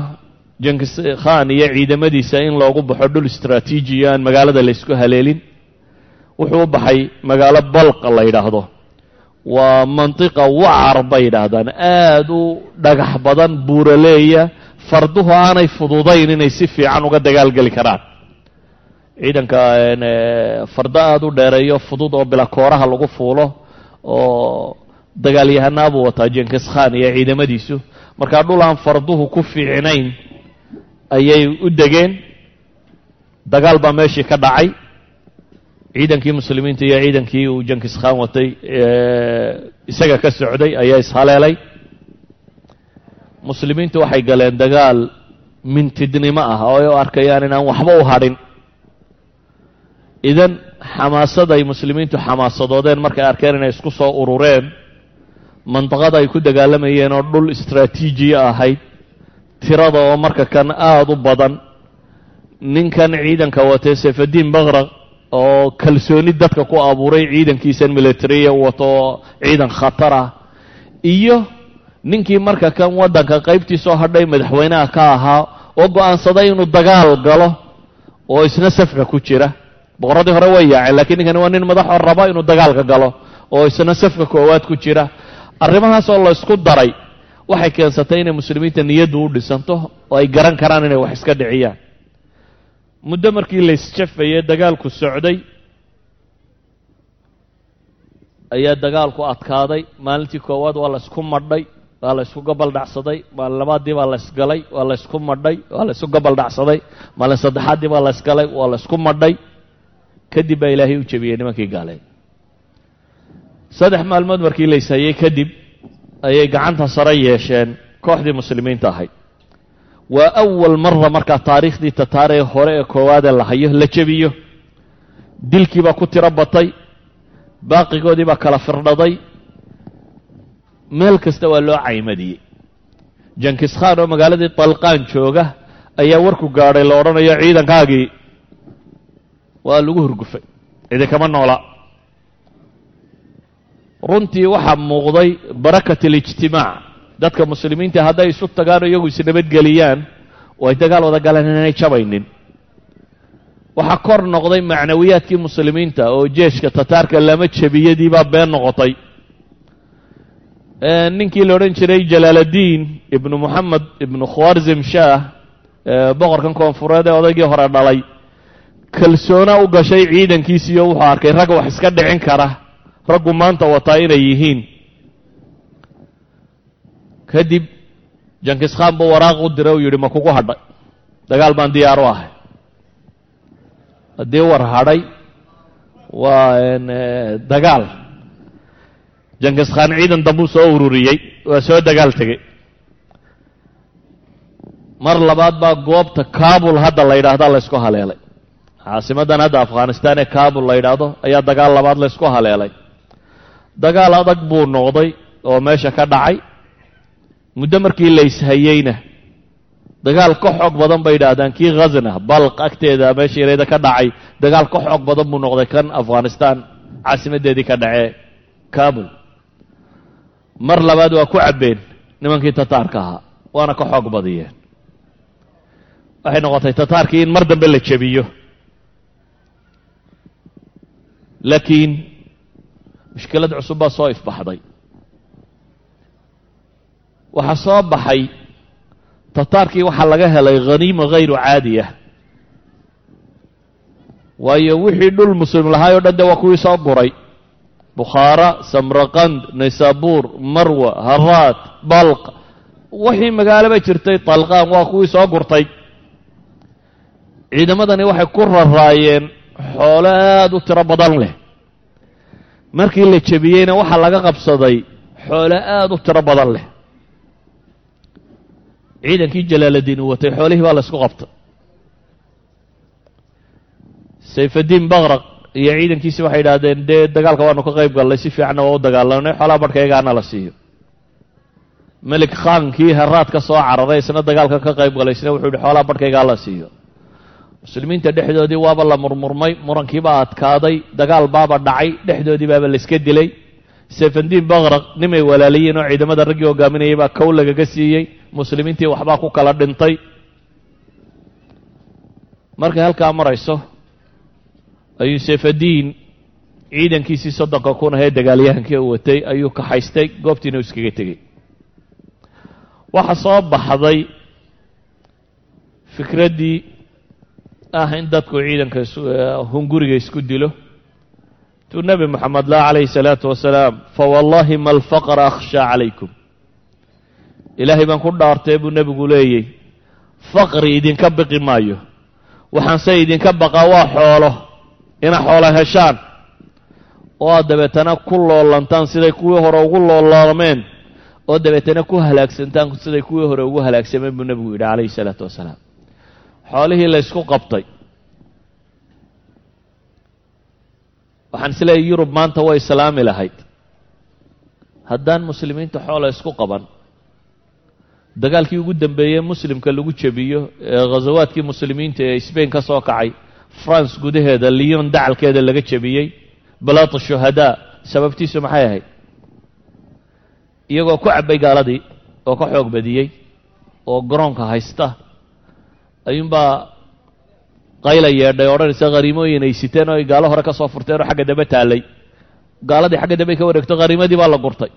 jenkis khan iyo ciidamadiisa in loogu baxo dhul istraatiijiya aan magaalada laysku haleelin wuxuu u baxay magaalo balq la yidhaahdo. Waa mantiqa wacar bay yidhaahdaan aada u dhagax badan buuraleeya farduhu aanay fududayn inay si fiican uga dagaalgeli karaan ciidanka fardo aada u dheereeyo fudud oo bila kooraha lagu fuulo oo dagaalyahanaa buu wataa jenkis khan iyo ciidamadiisu. Markaa dhul aan farduhu ku fiicnayn ayay u degeen. Dagaal baa meeshii ka dhacay. Ciidankii muslimiinta iyo ciidankii uu jenkis khan watay isaga ka socday ayaa ishaleelay. Muslimiintu waxay galeen dagaal mintidnimo ah oo ay arkayaan inaan waxba u hadhin idan xamaasada ay muslimiintu xamaasadoodeen markay arkeen inay isku soo urureen mandaqada ay ku dagaalamayeen oo dhul istraatiijiya ahayd tirada oo marka kan aada u badan ninkan ciidanka watay sayfaddiin bakraq oo kalsooni dadka ku abuuray ciidankiisan militariya wato oo ciidan khatar ah iyo ninkii marka kan waddanka qaybtiisoo hadhay madaxweynaha ka ahaa oo go'aansaday inuu dagaal galo oo isna safka ku jira boqorradii hore way yaaceen lakiin ninkani waa nin madaxoo raba inuu dagaalka galo oo isna safka koowaad ku jira. Arrimahaasoo la ysku daray waxay keensatay inay muslimiinta niyaddu u dhisanto oo ay garan karaan inay wax iska dhiciyaan. Muddo markii la dagaalku socday ayaa dagaalku adkaaday. Maalintii koowaad waa la ysku madhay waa la ysku gobol dhacsaday maalin labaadii baa la waa la madhay waa la ysku gobol dhacsaday. Maalin saddexaaddii baa la ysgalay waa la madhay kadib baa ilaahay u jebiyey nimankii gaaleen saddex maalmood markii la ishayey kadib ayay gacanta sare yeesheen kooxdii muslimiinta ahayd waa awal mara markaa taariikhdii tataaree hore ee koowaadee la hayo la jebiyo dilkii baa ku tiro batay baaqigoodii baa kala firdhaday. Meel kasta waa loo caymadiyey. Jankis khan oo magaaladii dalqaan jooga ayaa warku gaadhay la odhanayo ciidankaagii waa lagu hurgufay cidi kama noola. Runtii waxaa muuqday barakat alijtimaac dadka muslimiinta hadday isu tagaan iyagu isnabadgeliyaan oo ay dagaal wada galeen inaanay jabaynin. Waxaa kor noqday macnawiyaadkii muslimiinta oo jeeshka tataarka lama jebiyadiibaa been noqotay. Ninkii la odhan jiray jalaaladiin ibnu moxamed ibnu khwarzim shaah boqorkan koonfureed ee odaygii hore dhalay kalsoona u gashay ciidankiisiiyo wuxuu arkay rag wax iska dhicin kara. Raggu maanta wataa inay yihiin. Kadib jankis khan buu waraaq u diray uu yidhi ma kugu hadhay. Dagaal baan diyaar u ahay. Haddii war hadhay waa dagaal. Jankis khan ciidan dambuu soo ururiyey waa soo dagaal tegey. Mar labaad baa goobta kabul hadda la yidhaahda laysku haleelay caasimadan hadda afghanistan ee kabul la yidhaahdo ayaa dagaal labaad laysku haleelay. Dagaal adag buu noqday oo meesha ka dhacay. Muddo markii layshayeyna dagaal ka xoog badan bay yidhaahdaan kii khazna balq agteeda meesha yareeda ka dhacay dagaal ka xoog badan buu noqday kan afghanistan caasimadeedii ka dhacee kabul. Mar labaad waa ku cabbeen nimankii tataarka ahaa waana ka xoog badiyeen. Waxay noqotay tataarkii in mar dambe la jebiyo laakiin mushkilad cusub baa soo ifbaxday. Waxaa soo baxay tataarkii waxaa laga helay khaniima hayru caadiya waayo wixii dhul muslim lahaay o dhan de waa kuwii soo guray. Bukhaara samraqand naysaabuur marwa haraat balq. Wixii magaalaba jirtay talqaan waa kuwii soo gurtay. Ciidamadani waxay ku raraayeen xoolo aada u tiro badan leh. Markii la jebiyeyna waxaa laga qabsaday xoolo aada u tiro badan leh. Ciidankii jalaaladiin uu watay xoolihii baa la ysku qabtay. Sayfadiin bakraq iyo ciidankiisi waxay yidhaahdeen dee dagaalka waanu ka qayb gallay si fiicanna waa u dagaalamnay xoolaha barhkaygaana la siiyo. Melik khaankii haraad ka soo cararay isna dagaalka ka qayb galay isna wuxuu yihi xoolaha barhkaygaa la siiyo muslimiinta dhexdoodii waaba la murmurmay murankiibaa adkaaday dagaal baaba dhacay dhexdoodii baaba layska dilay. Sayfandiin bakraq nimay walaaliyiin oo ciidamada raggii hogaaminayay baa kow lagaga siiyey muslimiintii waxbaa ku kala dhintay. Markay halkaa marayso ayuu sayfadiin ciidankiisii soddonka kun ahee dagaalyahankii u watay ayuu kaxaystay goobtiina u iskaga tegey waxaa soo baxday fikraddii ah in dadku ciidanka hunguriga isku dilo. Tuu nebi moxamed la calayhi salaatu wasalaam fawallahi ma alfaqra akhshaa calaykum ilaahay baan ku dhaartee buu nebigu leeyey faqri idinka biqi maayo. Waxaanse idinka baqaa waa xoolo ina xoolo heshaan. Oo aad dabeetana ku loolantaan siday kuwii hore ugu looloolameen oo dabeetana ku halaagsantaan siday kuwii hore ugu halaagsameen buu nebigu yidhi calayhi salaatu wasalaam xoolihii la ysku qabtay. Waxaan isleeyahy yurub maanta way islaami lahayd. Haddaan muslimiinta xoola isku qaban dagaalkii ugu dambeeyey muslimka lagu jebiyo ee ghasawaadkii muslimiinta ee sbain ka soo kacay france gudaheeda lyon dacalkeeda laga jebiyey balaat shuhadaa sababtiisu maxay ahayd? Iyagoo ku cabbay gaaladii oo ka xoog badiyey oo garoonka haysta ayuunbaa qayla yeedhay odhanaysa khariimooyin ay siteen oo ay gaalo hore ka soo furteen oo xagga dambe taallay. Gaaladii xagga dambe ka wareegto khariimadii baa la gurtay.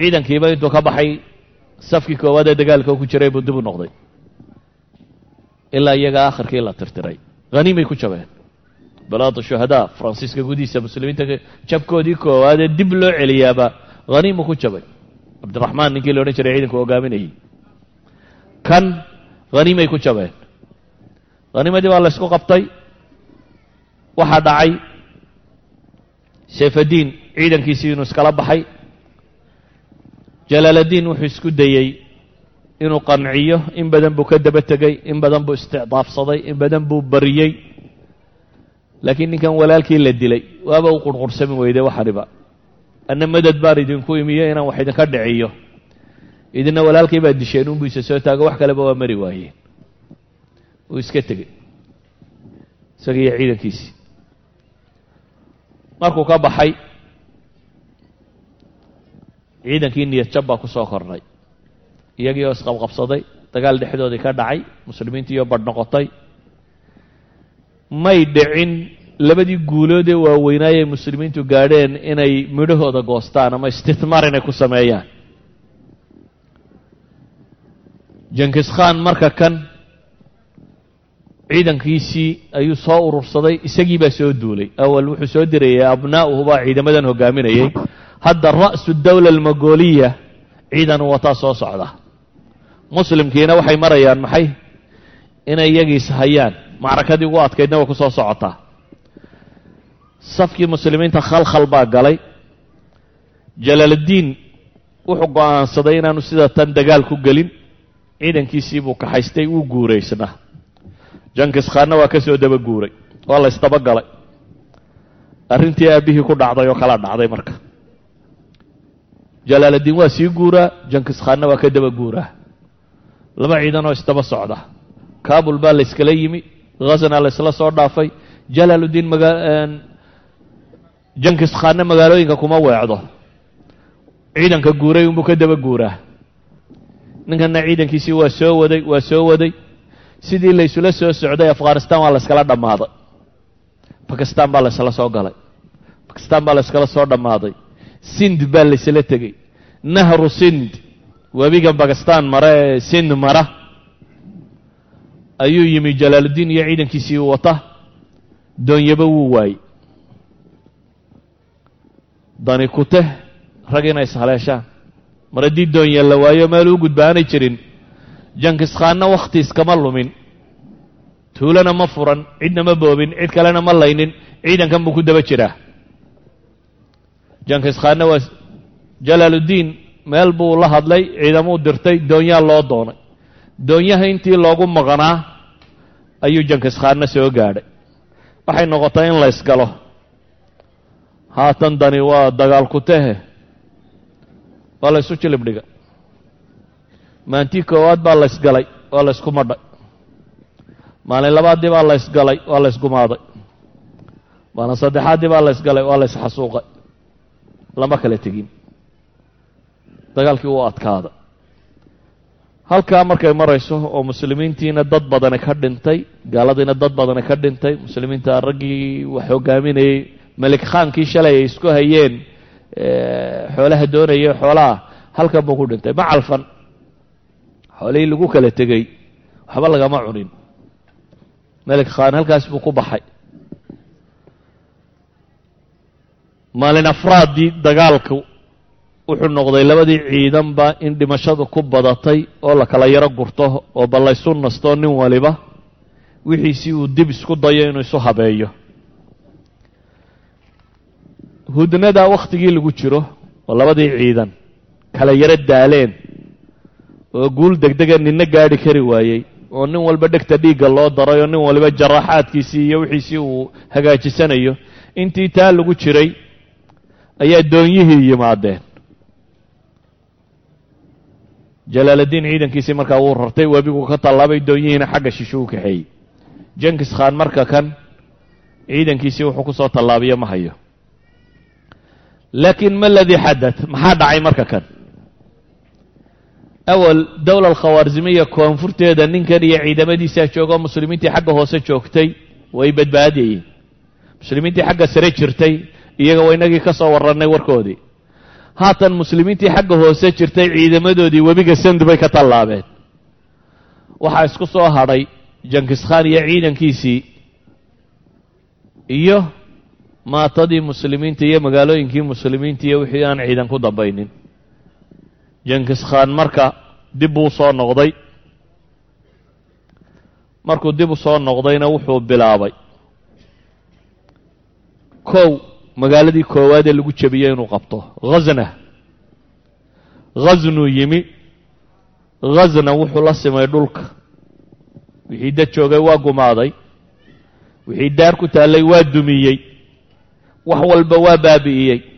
Ciidankiiba intuu ka baxay safkii koowaad ee dagaalka ku jiray buu dib u noqday. Ilaa iyaga akhirkii la tirtiray. Haniimay ku jabeen. Balaada shuhadaa faransiiska gudihiisa muslimiinta jabkoodii koowaad ee dib loo celiyaaba haniimu ku jabay cabdiraxmaan ninkii la odhan jiray ciidanku hogaaminayay. Kan haniimay ku jabeen haniimadii baa la ysku qabtay. Waxaa dhacay. Sayfadiin ciidankiisii inuu iskala baxay. Jalaaladiin wuxuu isku dayey inuu qanciyo in badan buu ka daba tegey in badan buu isticdaafsaday in badan buu bariyey. Laakiin ninkan walaalkii la dilay waaba u qurqursami weyday waxaniba anna madad baan idinku imiyo inaan wax idinka dhiciyo. Idina walaalkay baa disheen unbuu soo taago wax kaleba waa mari waayeen uu iska tegey isaga iyo ciidankiisii markuu ka baxay ciidankii niyad jab baa ku soo iyagii oo isqabqabsaday dagaal dhexdoodii ka dhacay muslimiintii oo badh noqotay. May dhicin labadii guulood ee waaweynaayay muslimiintu gaadheen inay midhahooda goostaan ama istithmaar inay ku sameeyaan. Jenkis khan marka kan ciidankiisii ayuu soo urursaday isagii baa soo duulay. Awal wuxuu soo dirayay abnaa'uhu baa ciidamadan hogaaminayay. Hadda ra'su dawla almagoliya ciidan wataa soo socda. Muslimkiina waxay marayaan maxay? Inay iyagiis hayaan. Macrakadii ugu adkaydna way ku soo socotaa. Safkii muslimiinta khalkhal baa galay. Jalaaluddiin wuxuu go'aansaday inaanu sida tan dagaal ku gelin. Ciidankiisii buu kaxaystay wuu guuraysnaa jankis khaanna waa ka soo daba guuray waa la ysdabagalay arrintii aabbihii ku dhacday oo kala dhacday marka. Jalaaluddiin waa sii guuraa jankis khaanna waa ka daba guuraa. Laba ciidan oo isdaba socda. Kabul baa la yskala yimi khazna la ysla soo dhaafay. Jalaaluddiin magaa jankis khaanna magaalooyinka kuma weecdo. Ciidanka guuray unbuu ka daba guuraa. Ninkanna ciidankiisii waa soo waday waa soo waday sidii la ysula soo socday afghanistan waa la yskala dhammaaday. Bakistan baa la ysla soo galay. Bakistan baa la yskala soo dhammaaday. Sind baa la ysla tegey. Nahru sind webiga bakistan mara ee sind mara. Ayuu yimi jalaaluddiin iyo ciidankiisii wata doonyaba wuu waayey. Dani kuteh rag inay ishaleeshaan mar haddii doonye la waayo meel u gudba aanay jirin jankis khaanna wakhtiis kama lumin. Tuulana ma furan cidna ma boobin cid kalena ma laynin ciidankan buu ku daba jiraa jankis khaanna waa jalaaluddiin meel buu la hadlay ciidamuu dirtay doonyaa loo doonay. Doonyaha intii loogu maqnaa ayuu jankis khaanna soo gaadhay. Waxay noqotay in la ysgalo. Haatan dani waa dagaal ku tahe waa la ysu jilib dhiga maantii koowaad baa la ysgalay waa la ysku madhay. Maalin labaaddii baa la ysgalay waa la ysgumaaday maalin saddexaaddii baa la ysgalay waa la ysxasuuqay lama kala tegin. Dagaalkii wuu adkaaday. Halkaa markay marayso oo muslimiintiina dad badani ka dhintay gaaladiina dad badani ka dhintay muslimiinta raggii wax hogaaminayey melik khaankii shalay ay isku hayeen xoolaha doonaya xoolaha halkan buu ku dhintay. Ma calfan xoolihii lagu kala tegey waxba lagama cunin. Melik khaan halkaas buu ku baxay. Maalin afraaddii dagaalku wuxuu noqday labadii ciidanba in dhimashadu ku badatay oo la kala yaro gurto oo ballaysu nasto nin waliba wixiisii uu dib isku dayo inuu isu habeeyo. Hudnada wakhtigii lagu jiro oo labadii ciidan kala yaro daaleen oo guul degdega ninna gaadhi kari waayey oo nin walba dhegta dhiigga loo daray oo nin waliba jaraaxaadkiisii iyo wixiisii uu hagaajisanayo intii taa lagu jiray ayaa doonyihii yimaadeen. Jalaaluddiin ciidankiisii markaa wuu rartay webigu ka tallaabay doonyihiina xagga shisho u kaxeeyey jenkis khaan marka kan ciidankiisii wuxuu ku soo tallaabiyo ma hayo. Laakiin ma ladii xadad maxaa dhacay marka kan awal dowla alkhawaarzimiya koonfurteeda ninkan iyo ciidamadiisaa jooga oo muslimiintii xagga hoose joogtay way badbaadayeen muslimiintii xagga sare jirtay iyaga waa inagii ka soo warrannay warkoodii haatan muslimiintii xagga hoose jirtay ciidamadoodii webiga sand bay ka tallaabeen waxaa isku soo hadhay jankis khaan iyo ciidankiisii iyo maatadii muslimiinta iyo magaalooyinkii muslimiinta iyo wixii aan ciidan ku dambaynin jankis khaan marka dib buu soo noqday. Markuu dib u soo noqdayna wuxuu bilaabay. Kow magaaladii koowaad ee lagu jebiyey inuu qabto. Khazna ghaznuu yimi. Ghazna wuxuu la simay dhulka. Wixii dad joogay waa gumaaday. Wixii daar ku taallay waa dumiyey. Wax walba waa baabi'iyey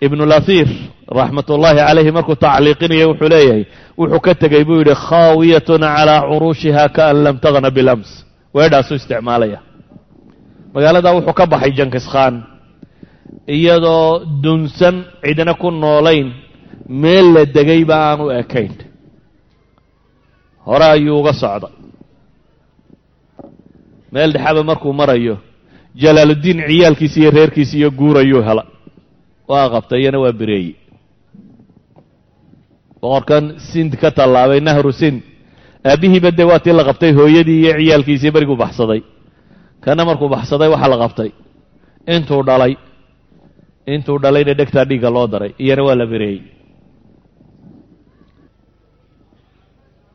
ibnulahir raxmat ullaahi calayhi markuu tacliiqinaya wuxuu leeyahay wuxuu ka tegey buu yidhi khaawiyatun calaa curuushiha kaan lam tagna bilams weedhaasuu isticmaalaya. Magaaladaa wuxuu ka baxay jankis khaan iyadoo dunsan cidna ku noolayn meel la degayba aan u ekayn. Hore ayuu uga socday meel dhexaba markuu marayo jalaaluddiin ciyaalkiisi iyo reerkiisi iyo guurayuu hela waa qabtay iyana waa bireeye boqorkan sind ka tallaabay nahru sind. Aabbihiiba dee waa tii la qabtay hooyadii iyo ciyaalkiisii beriguu baxsaday. Kana markuu baxsaday waxaa la qabtay. Intuu dhalay intuu dhalayna dhegtaa dhiigga loo daray iyana waa la bireeyey.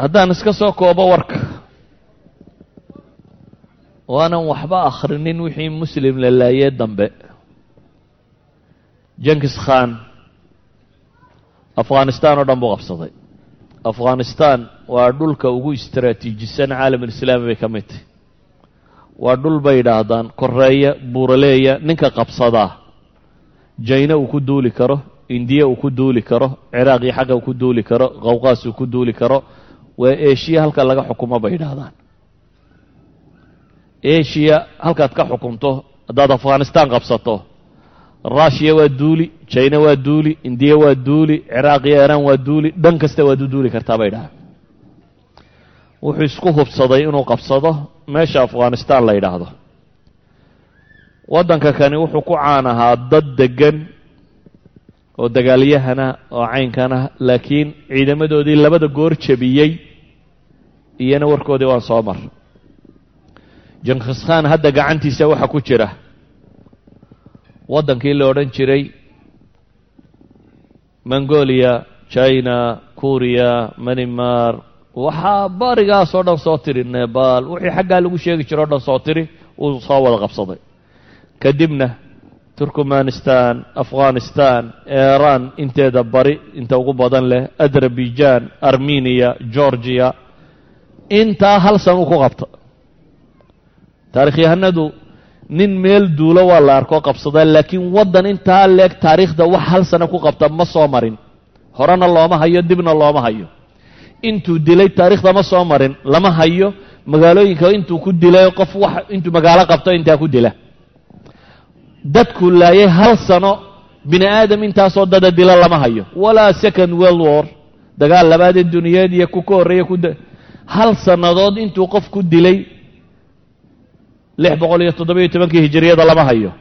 Haddaan iska soo koobo warka waanan waxba akhrinin wixii muslim la laayee dambe jenkis khan afghanistan oo dhan buu qabsaday. Afghanistan waa dhulka ugu istaraatiijisan caalamulislaami bay ka mid tahy waa dhul bay yidhaahdaan koreeya buuraleeya ninka qabsadaa. Jayna uu ku duuli karo indiya uu ku duuli karo ciraaq iyo xagga uu ku duuli karo qawqaas uu ku duuli karo waa eshiya halka laga xukumo bay yidhaahdaan. Eshiya halkaad ka xukunto haddaad afghanistan qabsato rushiya waa duuli jina waa duuli indiya waa duuli ciraaq iyo iran waa duuli dhan kasta waad u duuli kartaa bay dhahaan. Wuxuu isku hubsaday inuu qabsado meesha afghanistan la yidhaahdo. Waddanka kani wuxuu ku caan ahaa dad deggan oo dagaalyahana oo caynkana laakiin ciidamadoodii labada goor jebiyey iyana warkoodii waan soo mar. Jenkis khan hadda gacantiisa waxaa ku jira waddankii la odhan jiray mongolia china kuriya manimar waxaa barigaas oo dhan soo tiri nebal wixii xaggaa lagu sheegi jiro o dhan soo tiri uu soo wada qabsaday. Kadibna turkmanistan afghanistan iran inteeda bari inta ugu badan leh azerbaijan armeniya georgiya intaa hal san uu ku qabta taarikhyahanadu nin meel duulo waa la arko qabsada laakiin waddan intaa leeg taariikhda wax hal sano ku qabta ma soo marin. Horena looma hayo dibna looma hayo. Intuu dilay taarikhda ma soo marin lama hayo. Magaalooyinka intuu ku dilay qof wax intuu magaalo qabto intaa ku dila. Dadkuu laayay hal sano bini aadam intaasoo dada dila lama hayo. Walaa second world war. Dagaal labaadee duniyeed iyo ku ka ku hal sannadood intuu qof ku dilay lix boqol iyo toddobiyo tobankii hijiriyada lama hayo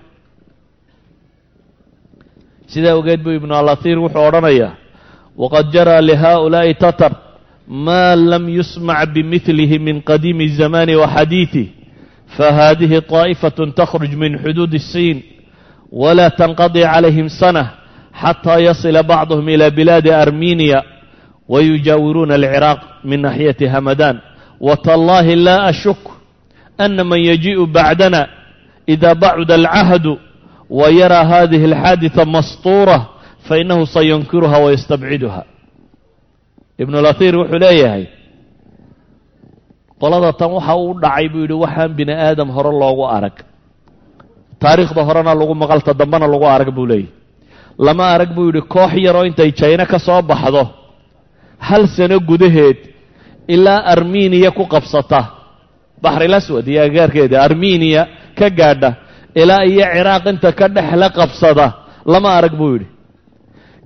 sidaa ogeed buu ibnu alathir wuxuu odhanayaa waqad jaraa lihaؤulaaءi tatar ma lam yusmac bimilihi min qadiimi الzamani waxadiiثih fahadihi طaaئfaة takhruج min xuduud الsiin wla tanqadي calayhim sanة xatى yasila bacduhm ilى bilaadi armeniya wayujaawiruuna alciraaq min naxyati hamadan wtallahi la ashuk ana man yajiءu bacdana إida bacda alcahdu wayara hadihi اlxaadiثa masطuurة fainahu sayunkiruha wayastabciduha ibnu lathir wuxuu leeyahay qolada tan waxa uu dhacay buu yidhi waxaan bini aadam hore loogu arag taariikhda horena lagu maqalta dambena lagu arag buu leeyahy lama arag buu yidhi koox yaroo intay jayna ka soo baxdo hal sano gudaheed ilaa armeniya ku qabsata baxril aswad iyo agaarkeeda armeniya ka gaadha ilaa iyo ciraaq inta ka dhexla qabsada lama arag buu yidhi.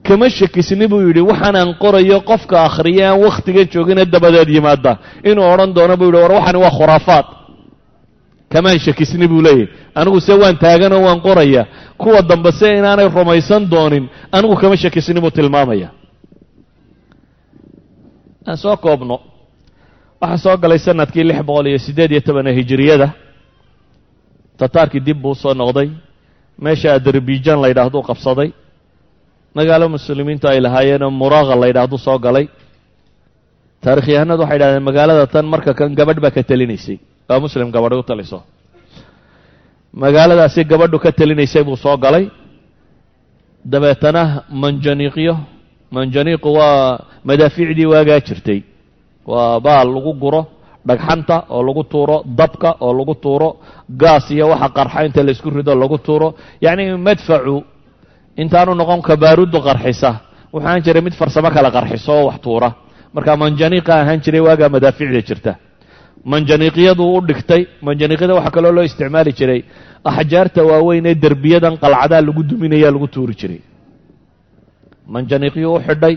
Kama shakisni buu yidhi waxaanaan qorayo qofka akhriya aan wakhtiga joogina dabadeed yimaada. Inuu odhan doono buu yidhi war waxani waa khuraafaad. Kamaan shakisni buu leeyahy anigu se waan taaganoo waan qoraya kuwa dambe se inaanay rumaysan doonin anigu kama shakisni buu tilmaamaya. Aan soo koobno waxaa soo galay sannadkii lix boqol iyo siddeed iyo tobana hijiriyada tataarkii dib buu soo noqday. Meesha adarbijan la yidhaahduu qabsaday. Magaalo muslimiintu ay lahaayeenoo muraaqa la yidhaahdu soo galay. Taarikhyahanadu waxay yidhahdeen magaalada tan marka kan gabadh baa ka telinaysay. Waa muslim gabadh u taliso. Magaaladaasi gabadhu ka telinaysay buu soo galay. Dabeetana manjaniiqyo manjaniiqu waa madaafiicdii waagaa jirtay waa baal lagu guro dhagxanta oo lagu tuuro dabka oo lagu tuuro gaas iyo waxa qarxa inta laysku rido lagu tuuro. Yacni madfacu intaanu noqon kabaarudu qarxisa. Wuxuu jiray mid farsamo kale qarxiso oo wax tuura. Marka manjaniiqa ahaan jiray waagaa madaafiicda jirta. Manjaniiqyaduu u dhigtay manjaniiqyada waxaa kaloo loo isticmaali jiray. Axjaarta waaweyn ee derbiyadan qalcadaa lagu duminaya lagu tuuri jiray. Manjaniiqyuu u xidhay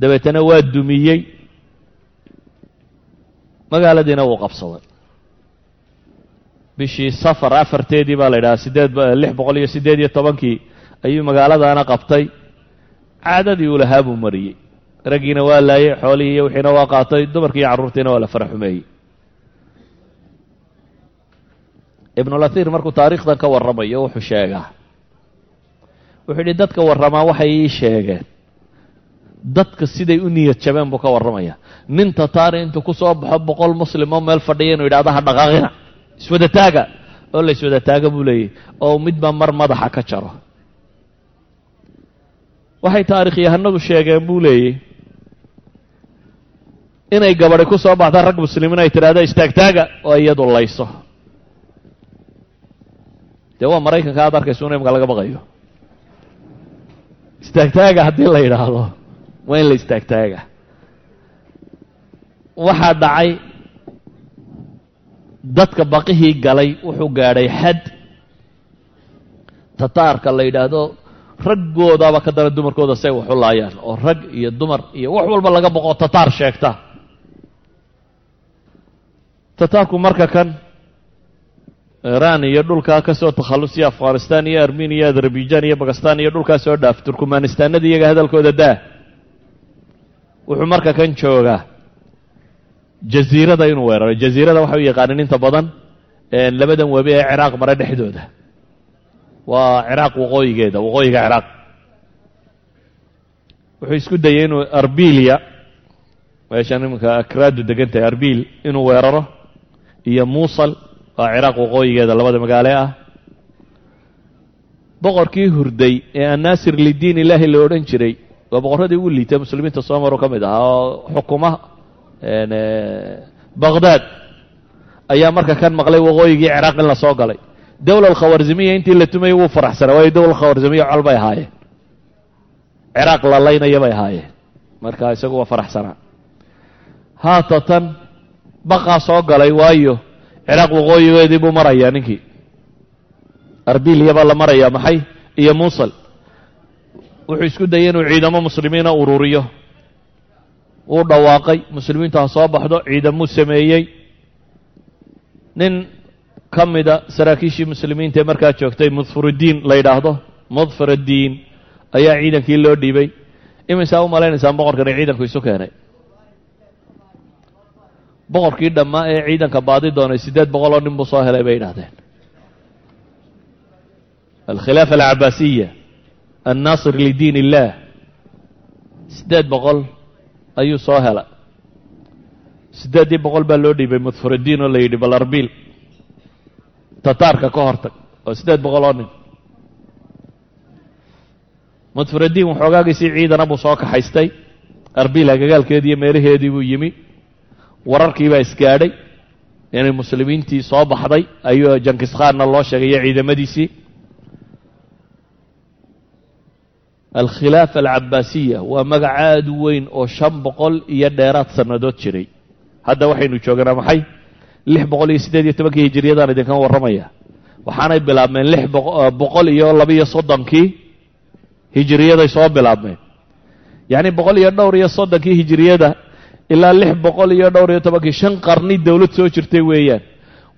dabeetana waa dumiyey magaaladiina wuu qabsaday. Bishii safar afarteedii baa la yidhaha sideed lix boqol iyo siddeed iyo tobankii ayuu magaaladana qabtay. Caadadii uu lahaa buu mariyey. Raggiina waa laayey xoolihii iyo wixiina waa qaatay dumarkii iyo carruurtiina waa la fara xumeeyey ibnulatiir markuu taariikhdan ka warramayo wuxuu sheegaa. Wuxuu yidhi dadka warramaa waxay ii sheegeen dadka siday u niyad jabeen buu ka warramaya. Nin tataari intuu ku soo baxo boqol muslim oo meel fadhiya inuu yidhahdo ha dhaqaaqina iswada taaga. Oo la iswada taaga buu leeyahy oo midba mar madaxa ka jaro. Waxay taarikhyahanadu sheegeen buu leeyay inay gabadhi ku soo baxda rag muslimiin ay tidhahdo istaagtaaga oo iyadu layso. Dee waa maraykanka aad arkayso in imka laga baqayo. Istaagtaaga haddii la yidhaahdo waa in la istaagtaaga. Waxaa dhacay dadka baqihii galay wuxuu gaadhay xad tataarka la yidhaahdo raggoodaaba ka dara dumarkooda say wax u laayaan oo rag iyo dumar iyo wax walba laga boqo tataar sheegta. Tataarku marka kan iran iyo dhulkaa ka soo takhallusiya afghanistan iyo armeniya azerbaijan iyo bakistan iyo dhulkaa soo dhaaf turkmanistaanada iyaga hadalkooda daa wuxuu marka kan joogaa jaziirada inuu weeraro jaziirada waxa u yaqaanin inta badan labadan webi ee ciraaq mare dhexdooda. Waa ciraaq waqooyigeeda waqooyiga ciraaq. Wuxuu isku dayay inuu arbiliya meeshaan iminka akraadu degan tahay arbil inuu weeraro. Iyo muusal waa ciraaq waqooyigeeda labada magaale ah. Boqorkii hurday ee annaasir lidiin ilaahi la odhan jiray waa boqorradii ugu liitay muslimiinta soomaro ka mid ahaa oo xukuma baqdaad ayaa marka kan maqlay waqooyigii ciraaq in la soo galay dowla alkhawarzimiya intii la tumayay wuu faraxsanaa waayo dowla alkhawarzimiya col bay ahaayeen ciraaq la laynaya bay ahaayeen marka isagu waa faraxsanaa haatatan baqaa soo galay waayo ciraaq waqooyigeedii buu marayaa ninkii arbiliya baa la marayaa maxay iyo muusal wuxuu isku dayay inuu ciidamo muslimiina ururiyo. Wuu dhawaaqay muslimiintu ha soo baxdo ciidamuu sameeyey. Nin ka mida saraakiishii muslimiinta ee markaa joogtay mudfuruddiin la yidhaahdo mudfiruddiin ayaa ciidankii loo dhiibay. Imisaa u malaynaysaan boqorkan ciidanku isu keenay? Boqorkii dhammaa ee ciidanka baadi doonay siddeed boqol oo nin buu soo helay bay yidhahdeen alkhilaafa alcabaasiya annaasir lidiin illaah siddeed boqol ayuu soo helay siddeeddii boqol baa loo dhiibay mudfuruddiin oo la yidhi bal arbiil tataarka ka hortag oo siddeed boqol oo nin mudfuruddiin waxoogaagiisii ciidana buu soo kaxaystay arbiil agagaalkeedii iyo meelaheedii buu yimi wararkii baa isgaadhay inay muslimiintii soo baxday ayuu jankiskhaanna loo sheegayo ciidamadiisii alkhilaafa alcabaasiya waa magac aad u weyn oo shan boqol iyo dheeraad sannadood jiray. Hadda waxaynu jooganaa maxay? Lix boqol iyo siddeed iyo tobankii hijiriyadaan idinkan warramaya. Waxaanay bilaabmeen lix boqol iyo labiyo soddonkii hijiriyaday soo bilaabmeen. Yacni boqol iyo dhowr iyo soddonkii hijiriyada ilaa lix boqol iyo dhowr iyo tobankii shan qarni dowlad soo jirtay weeyaan.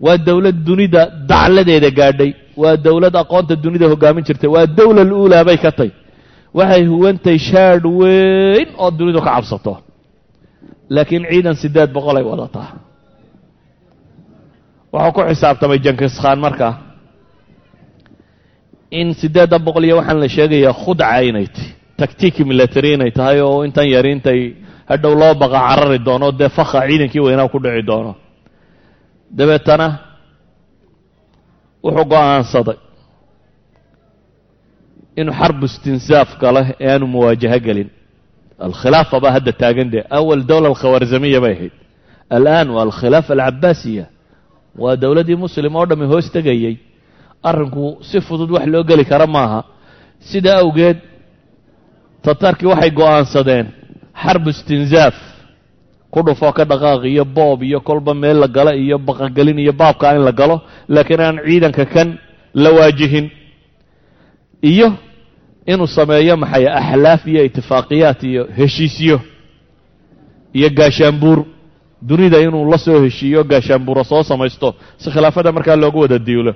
Waa dowlad dunida dacladeeda gaadhay waa dowlad aqoonta dunida hoggaamin jirtay waa dowla luulaa bay ka tay waxay huwantay shaadh weyn oo dunidu ka cabsato. Laakiin ciidan siddeed boqol ay wadataa. Waxuu ku xisaabtamay jankiskhaan markaa in siddeeddan boqol iyo waxaan la sheegayaa khudca inay tahy tactiiki military inay tahay oo intan yari intay hadhow loo baqa carari doono dee fakha ciidankii weynaa ku dhici doono. Dabeetana wuxuu go'aansaday inuu xarbu istinsaaf galo ee aanu muwaajaho gelin. Alkhilaafa baa hadda taagan dee. Awal dowla alkhawarzamiya bay ahayd. Alaan waa alkhilaafa alcabaasiya waa dowladdii muslim oo dhammi hoos tegayey arrinku si fudud wax loo geli kara maaha. Sidaa awgeed tatarkii waxay go'aansadeen xarbu istinsaaf. Ku dhufoo ka dhaqaaq iyo boob iyo kolba meel la galo iyo baqagelin iyo baabka in la galo laakiin aan ciidanka kan la waajihin iyo inuu sameeyo maxay axlaaf iyo itifaaqiyaat iyo heshiisyo iyo gaashaanbuur. Dunida inuu la soo heshiiyo gaashaanbuuro soo samaysto si khilaafada markaa loogu wada diilo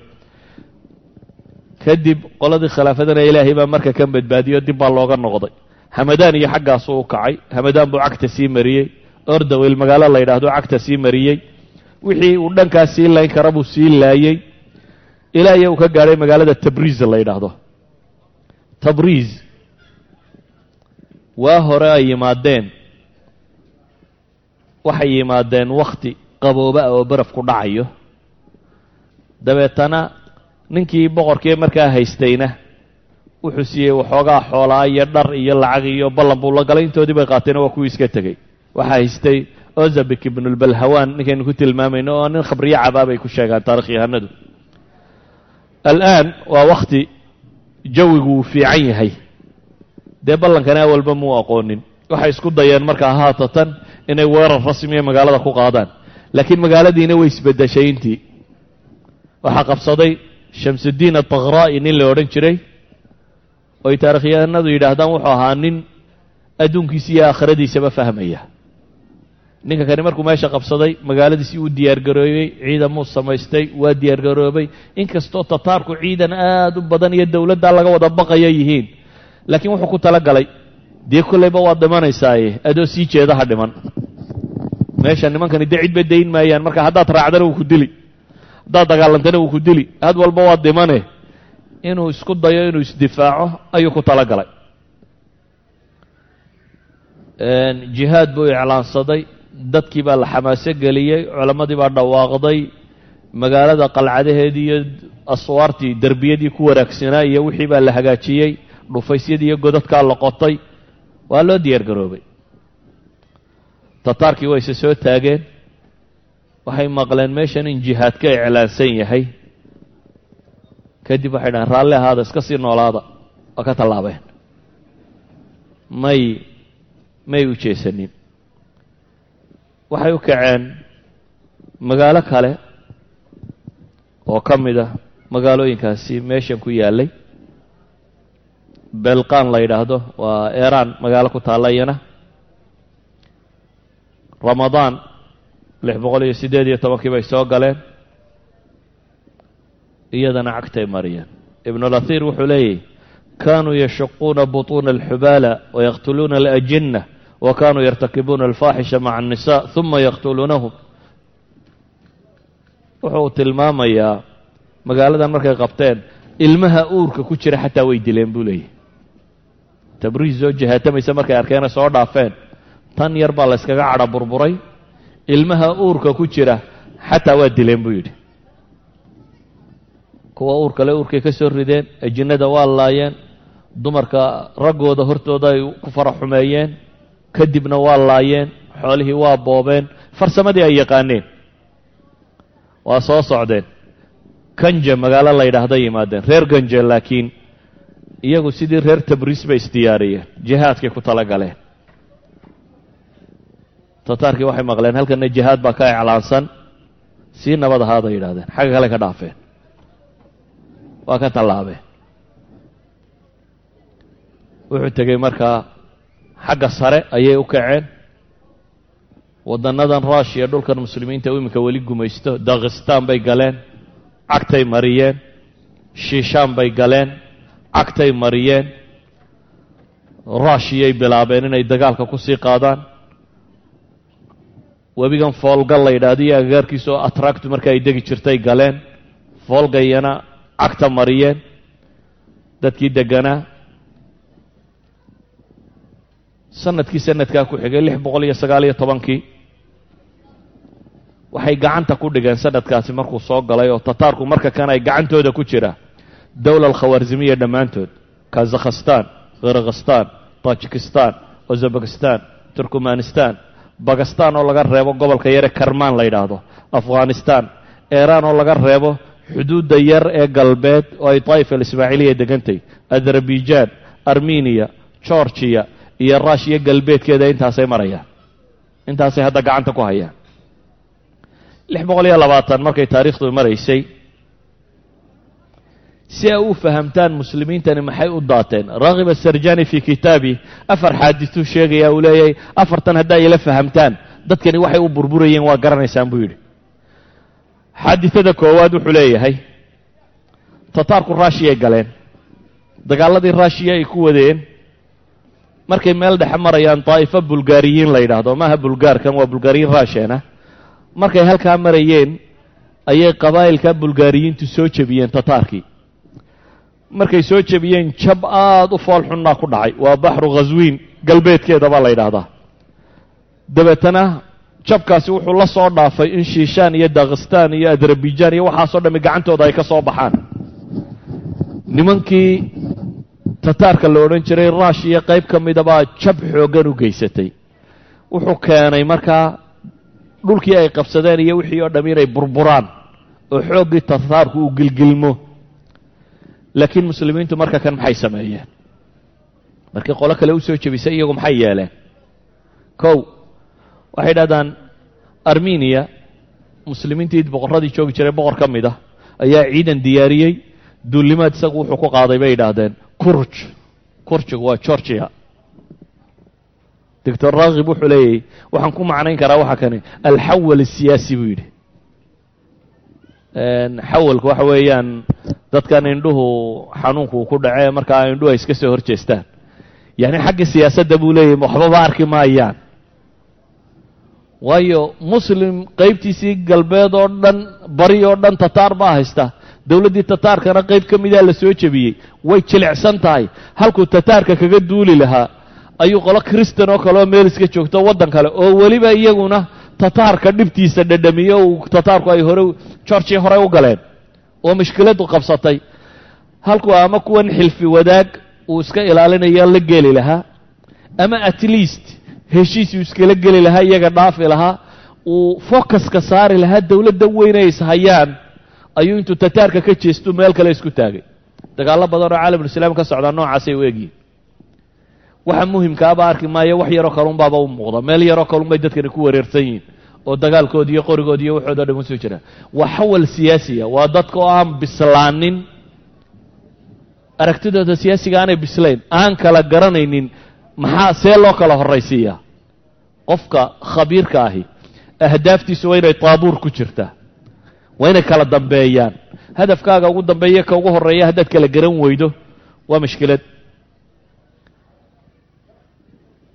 kadib qoladii khilaafadana ilaahay baa marka kan badbaadiyo dib baa looga noqday. Hamadaan iyo xaggaasuu u kacay. Hamadaan buu cagta sii mariyey. Ordawel magaalo la yidhaahdo cagta sii mariyey. Wixii uu dhankaas sii layn kara buu sii laayey. Ilaa iyo uu ka gaadhay magaalada tabriiz la yidhaahdo tabriiz waa hore ay yimaadeen. Waxay yimaadeen wakhti qabooba oo baraf ku dhacayo. Dabeetana ninkii boqorkii markaa haystayna wuxuu siiyey waxoogaa xoolaa iyo dhar iyo lacag iyo ballan buu la galay intoodii bay qaateen waa kuwii iska tegey. Waxaa haystay ozabik ibnulbalhawaan ninkaynu ku tilmaamayno oo nin khabriyo cabaa bay ku sheegaan taarikh yahanadu. Al'aan waa wakhti jawigu uu fiican yahay. Dee ballankana awalba muu aqoonin. Waxay isku dayeen markaa haatatan inay weerar rasmiya magaalada ku qaadaan. Laakiin magaaladiina way isbeddeshay intii waxaa qabsaday shamsudiin atakraa'i nin la odhan jiray oy taarikhyahanadu yidhaahdaan wuxuu ahaa nin adduunkiisa iyo aakhiradiisaba fahmaya ninka kani markuu meesha qabsaday magaaladiisii uu diyaargaroobey ciidamuu samaystay waa diyaargaroobay inkastoo tataarku ciidan aad u badan iyo dowladdaa laga wada baqaya yihiin. Laakiin wuxuu ku tala galay dee kollayba waad dhimanaysaaye adoo sii jeedaha dhiman. Meesha nimankani dee cidba dayn maayaan marka haddaad raacdana wuu ku dili. Haddaad dagaalantana wuu ku dili. Had walba waad dhimane. Inuu isku dayo inuu isdifaaco ayuu ku tala galay jihaad buu iclaansaday dadkii baa la xamaaso geliyey culammadii baa dhawaaqday magaalada qalcadaheedii iyo aswaartii derbiyadii ku waraagsanaa iyo wixii baa la hagaajiyey dhufaysyadii iyo godadkaa la qotay waa loo diyaar garoobay. Tataarkii wayse soo taageen waxay maqleen meeshan in jihaad ka iclaansan yahay. Kadib waxay dhahaan raalli ahaada iska sii noolaada waa ka tallaabeen. May may u jeesanin waxay u kaceen magaalo kale oo ka mid ah magaalooyinkaasi meeshan ku yaallay. Belqan la yidhaahdo waa eraan magaalo ku taalla iyana ramadaan lix boqol iyo siddeed iyo tobankii bay soo galeen iyadana cagtay mariyeen. Ibnulahir wuxuu leeyahy kanuu yashuquuna buطuuna alxubaala wayaqtuluuna alajinna wa kaanuu yartakibuuna alfaaxisha maca annisaa uma yaqtuluunahum wuxuu tilmaamayaa magaaladan markay qabteen ilmaha uurka ku jira xataa way dileen buu leeyahy tabriis soo jahaatamaysa markay arkeenee soo dhaafeen tan yar baa la yskaga cadha burburay ilmaha uurka ku jira xataa waa dileen buu yidhi kuwa uur kale uurkay ka soo rideen ajinnada waa laayeen dumarka raggooda hortooda ay ku fara kadibna waa laayeen xoolihii waa boobeen farsamadii ay yaqaaneen. Waa soo socdeen. Ganje magaalo la yidhaahda yimaadeen reer ganje laakiin iyagu sidii reer tabriis bay isdiyaariyeen jihaadkay ku tala galeen tataarkii waxay maqleen halkana jihaad baa ka iclaansan sii nabad ahaaday yidhahdeen xagga kale ka dhaafeen. Waa ka tallaabeen. Wuxuu tegey markaa xagga sare ayay u kaceen. Waddannadan ruushiya dhulkan muslimiinta iminka weli gumaysto dakhistaan bay galeen cagtay mariyeen shiishaan bay galeen cagtay mariyeen. Ruushiyay bilaabeen inay dagaalka ku sii qaadaan. Webigan foolgal la yidhaahdo iyo agagaarkiisa oo atractu marka ay degi jirtay galeen. Foolgayana cagta mariyeen. Dadkii deganaa sannadkii sanadkaa ku xigay lix boqol iyo sagaal iyo tobankii. Waxay gacanta ku dhigeen sanadkaasi markuu soo galay oo tataarku marka kan ay gacantooda ku jira. Dowla alkhawarzimiya dhammaantood kazakhstan khirgistan tajikistan uzabekistan turkmanistan bakistan oo laga reebo gobolka yare karmaan la yidhaahdo afghanistan iiraan oo laga reebo xuduudda yar ee galbeed oo ay daa'ifa alismaaciiliya degantay azerbaijan armeniya georgiya iyo ruushiya galbeedkeeda intaasay marayaan. Intaasay hadda gacanta ku hayaan. Lix boqol iyo labaatan markay taariikhdu maraysay si ay u fahamtaan muslimiintani maxay u daateen? Raakib asarjani fii kitaabi afar xaadisuu sheegaya uu leeyahay afartan haddaa ila fahamtaan dadkani waxay u burburayeen waa garanaysaan buu yidhi. Xaadidada koowaad wuxuu leeyahay tataarku raashiyay galeen. Dagaaladii raashiya ay ku wadeen markay meel dhexe marayaan daa'ifo bulgaariyiin la yidhaahdo. Maaha bulgaarkan waa bulgaariyiin raasheenah markay halkaa marayeen ayay qabaa'ilka bulgaariyiintu soo jebiyeen tataarkii. Markay soo jebiyeen jab aada u fool xunnaa ku dhacay. Waa baxru khaswiin galbeedkeeda baa la yidhaahdaa. Dabeetana jabkaasi wuxuu la soo dhaafay in shiishaan iyo dakhistaan iyo adarabijaan iyo waxaasoo dhammi gacantooda ay ka soo baxaan. Nimankii tataarka la odhan jiray raashiya qayb ka midabaa jab xooggan u geysatay. Wuxuu keenay markaa dhulkii ay qabsadeen iyo wixii oo dham inay burburaan oo xooggii tataarku uu gilgilmo. Laakiin muslimiintu marka kan maxay sameeyeen? Markii qolo kale u soo jebisay iyagu maxay yeeleen? Kow waxay dhahdaan armeniya muslimiintii boqorradii joogi jiray boqor ka mid ah ayaa ciidan diyaariyey. Duulimaad isagu wuxuu ku qaaday bay yidhaahdeen kurj kurjigu waa georgia. Doctor raakib wuxuu leeyahy waxaan ku macnayn karaa waxa kani. Alxawal asiyaasi buu yidhi. Xawalku waxa weeyaan dadkan indhuhu xanuunku uu ku dhacee markaa indhuhu ay iska soo hor jeestaan yacni xagga siyaasadda buu leeyahy waxbaba arki maayaan. Waayo muslim qaybtiisii galbeed oo dhan bari oo dhan tataar baa haysta dowladdii tataarkana qayb ka midaa la soo jebiyey. Way jilicsan tahay. Halkuu tataarka kaga duuli lahaa ayuu qolo kristan oo kale oo meel iska joogto waddan kale oo weliba iyaguna tataarka dhibtiisa dhadhamiyo uu tataarku ay hore georgia horey u galeen oo mushkiladu qabsatay. Halkuu ama kuwan xilfi wadaag uu iska ilaalinayo la geli lahaa ama at least heshiisuu iskala geli lahaa iyaga dhaafi lahaa uu focuska saari lahaa dowladda weyn ay ishayaan ayuu intuu tataarka ka jeestu meel kale isku taagay. Dagaallo badan oo caalamulislaam ka socdaa noocaasay u egyihin waxa muhimkaaba arki maayo wax yaroo kalunbaaba u muuqda. Meel yaroo kalunbay dadkani ku wareersan yihiin oo dagaalkoodi iyo qorigoodi iyo waxoodo dhan u soo jiraan waa xawal siyaasiya. Waa dadka oo aan bislaanin. Aragtidooda siyaasiga aanay bislayn aan kala garanaynin maxaa see loo kala horraysiiyaa? Qofka khabiirka ahi ahdaaftiisu waa inay taabuur ku jirtaa waa inay kala dambeeyaan. Hadafkaaga ugu dambeeya ka ugu horreeya haddaad kala garan weydo waa mushkilad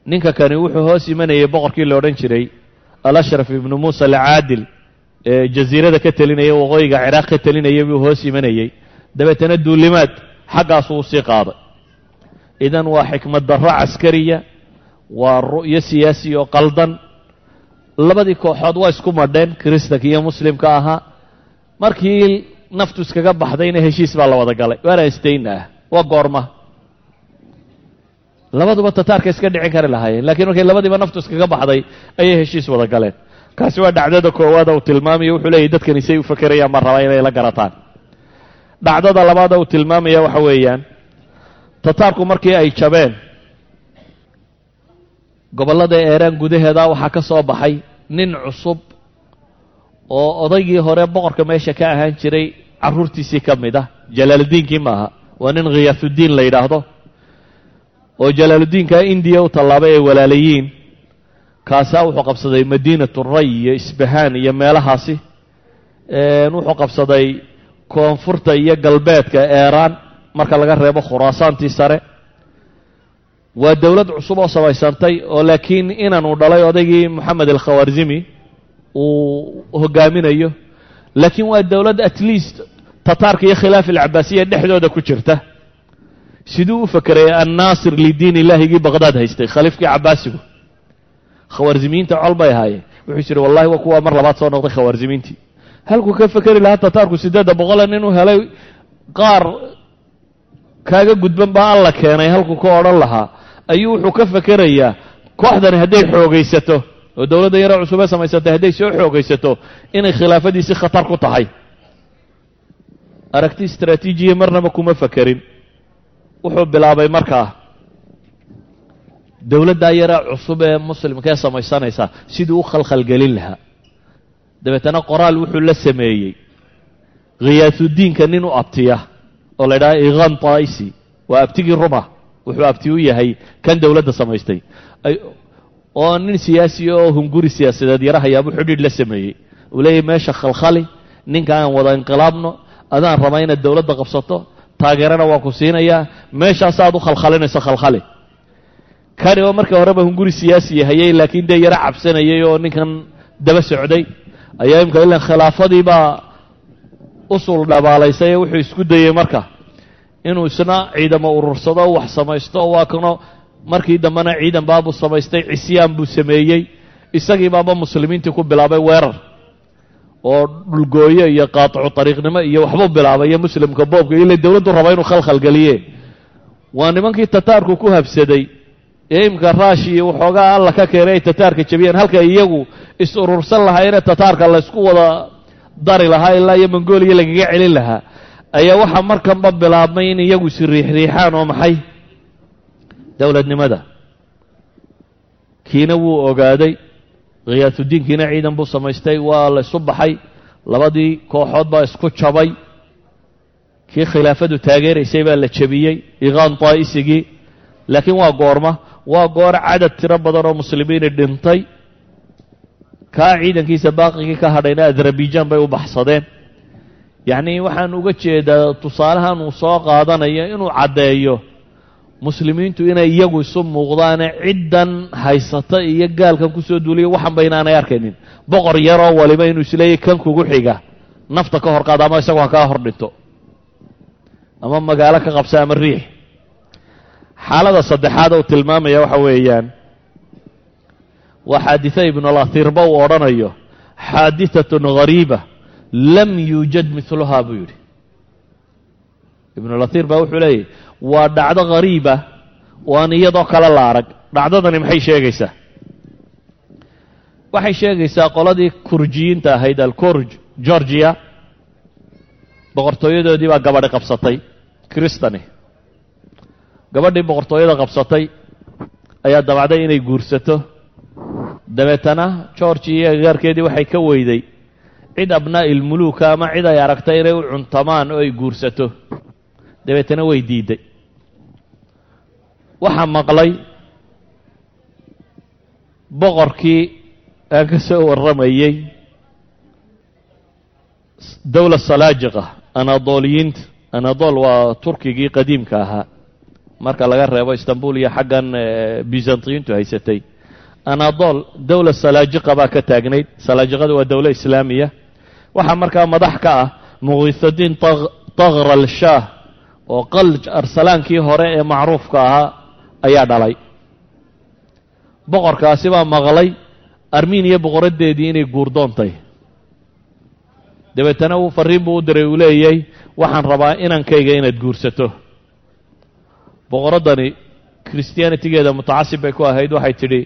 ninka kani wuxuu hoos imanayay boqorkii la odhan jiray alashraf ibnu muusa alcaadil ee jasiirada ka telinaya waqooyiga ciraaq ka telinaya buu hoos imanayey dabeetana duulimaad xaggaasuu u sii qaaday. Idan waa xikmad darro caskariya waa ru'yo siyaasi oo qaldan. Labadii kooxood waa isku madheen kiristanka iyo muslimka ahaa markii naftu iskaga baxdayna heshiis baa la wada galay. Waana istayna ah waa goorma. Labaduba tataarka iska dhicin kari lahaayeen. Lakiin markay labadiiba naftu iskaga baxday ayay heshiis wada galeen. Kaasi waa dhacdada koowaada uu tilmaamaya. Wuxuu leeyahy dadkani say u fakerayaan baan rabaa inay la garataan. Dhacdada labaada uu tilmaamaya waxa weeyaan tataarku markii ay jabeen gobollada eeraan gudaheeda waxaa ka soo baxay nin cusub oo odaygii hore boqorka meesha ka ahaan jiray carruurtiisii ka mid ah jalaaludiinkii maaha. Waa nin khiyaasudiin la yidhaahdo oo jalaaludiinka indiya u tallaabay ay walaalayiin. Kaasaa wuxuu qabsaday madiinatu ray iyo isbahaan iyo meelahaasi. Wuxuu qabsaday koonfurta iyo galbeedka eeraan marka laga reebo khuraasaantii sare. Waa dowlad cusub oo samaysantay oo laakiin inanuu dhalay odaygii moxamed alkhawarzimi uu hogaaminayo laakiin waa dowlad at least tataarka iyo khilaaf alcabaasiya dhexdooda ku jirta. Siduu u fakerayay annaasir lidiin illahigii baqdaad haystay khaliifkii cabaasigu khawarzimiinta col bay ahaayeen. Wuxuu jiri wallahi waa kuwa mar labaad soo noqday khawarzimiintii halkuu ka fekeri lahaa tataarku siddeedda boqole ninuu helay qaar kaaga gudban baa alla keenay halkuu ka odhan lahaa. Ayuu wuxuu ka fekerayaa kooxdani hadday xoogaysato oo dowladda yaroo cusubee samaysatay hadday soo xoogaysato inay khilaafadiisi khatar ku tahay. Aragti istraatiijiya marnaba kuma fekerin wuxuu bilaabay markaa dowladdaa yaraa cusub ee muslimkaee samaysanaysa siduu u khalkhalgelin lahaa. Dabeetana qoraal wuxuu la sameeyey. Khiyaasudiinka nin u abtiya oo la ydhaha iqan taisi waa abtigii ruma wuxuu abti u yahay kan dowladda samaystay oo nin siyaasi oo hunguri siyaasadeed yarahayaabuu xidhiidh la sameeyey. Uu leeyahy meesha khalkhali ninka aan wada inqilaabno adaan rabaa inaad dowladda qabsato taageerana waa ku siinayaa meeshaasaad u khalkhalinayso khalkhali. Kani oo markii horeba hunguri siyaasi hayay laakiin dee yaro cabsanayay oo ninkan daba socday ayaa imka ilan khilaafadii baa usul dhabaalaysay wuxuu isku dayey marka inuu isna ciidamo urursado wax samaysto waa kano markii dambena ciidan baabuu samaystay cisyaan buu sameeyey. Isagii baaba muslimiintii ku bilaabay weerar oo dhulgooyo iyo qaaticu ariiqnimo iyo waxbuu bilaabay iyo muslimka boobka ila dowladdu raba inuu khalkhalgeliye waa nimankii tataarku ku habsaday ee imika raashi iyo waxoogaa alla ka keenay ay tataarka jabiyeen halka iyagu is urursan lahaayene tataarka laysku wada dari lahaa ilaa iyo mongolia lagaga celin lahaa. Ayaa waxaa markanba bilaabmay in iyagu is riixriixaan oo maxay dowladnimada kiina wuu ogaaday khiyaasudiinkiina ciidan buu samaystay waa la isu baxay labadii kooxood baa isku jabay. Kii khilaafadu taageeraysay baa la jebiyey iqaan daa'isigii laakiin waa goorma waa goor cadad tiro badan oo muslimiini dhintay. Kaa ciidankiisa baaqigii ka hadhayna adarabijaan bay u baxsadeen. Yacnii waxaan uga jeedaa tusaalahan uu soo qaadanayo inuu caddeeyo muslimiintu inay iyagu isu muuqdaane ciddan haysata iyo gaalkan ku soo duuliya waxanba inaanay arkaynin. Boqor yaroo waliba inuu isleeyahy kan kugu xiga. Nafta ka hor qaada ama isagoo ha kaa hor dhinto ama magaalo ka qabsa ama riix. Xaalada saddexaad uu tilmaamaya waxa weeyaan waa xaaditha ibnulathirba uu odhanayo xaadihatun ghariiba lam yuujad miluhaa buu yidhi. Ibnulathir baa wuxuu leeyahy waa dhacdo ghariiba oo aan iyadoo kale la arag. Dhacdadani maxay sheegaysaa? Waxay sheegaysaa qoladii kurjiyiinta ahayd alkurj georgia. Boqortooyadoodii baa gabadhi qabsatay kristani. Gabadhii boqortooyada qabsatay ayaa dabacday inay guursato. Dabeetana georgia iyo agaarkeedii waxay ka weyday. Cid abnaa'i ilmuluuka ama cid ay aragtay inay u cuntamaan oo ay guursato. Dabeetana way diidday waxaa maqlay boqorkii aan ka soo warramayey dowla salaajiqa anadooliyiinta anadol waa turkigii qadiimka ahaa. Marka laga reebo istanbul iyo xaggan byzantiyiintu haysatay. Anadol dowla salaajiqa baa ka taagnayd salaajiqada waa dowlo islaamiya. Waxaa markaa madax ka ah muqiisadiin takral shaah oo qalj arsalaankii hore ee macruufka ahaa ayaa dhalay. Boqorkaasi baa maqlay armeniya boqoraddeedii inay guurdoontay. Dabeetana uu farriin buu u diray uu leeyay waxaan rabaa inankayga inaad guursato. Boqoraddani christianitigeeda mutacasib bay ku ahayd waxay tidhi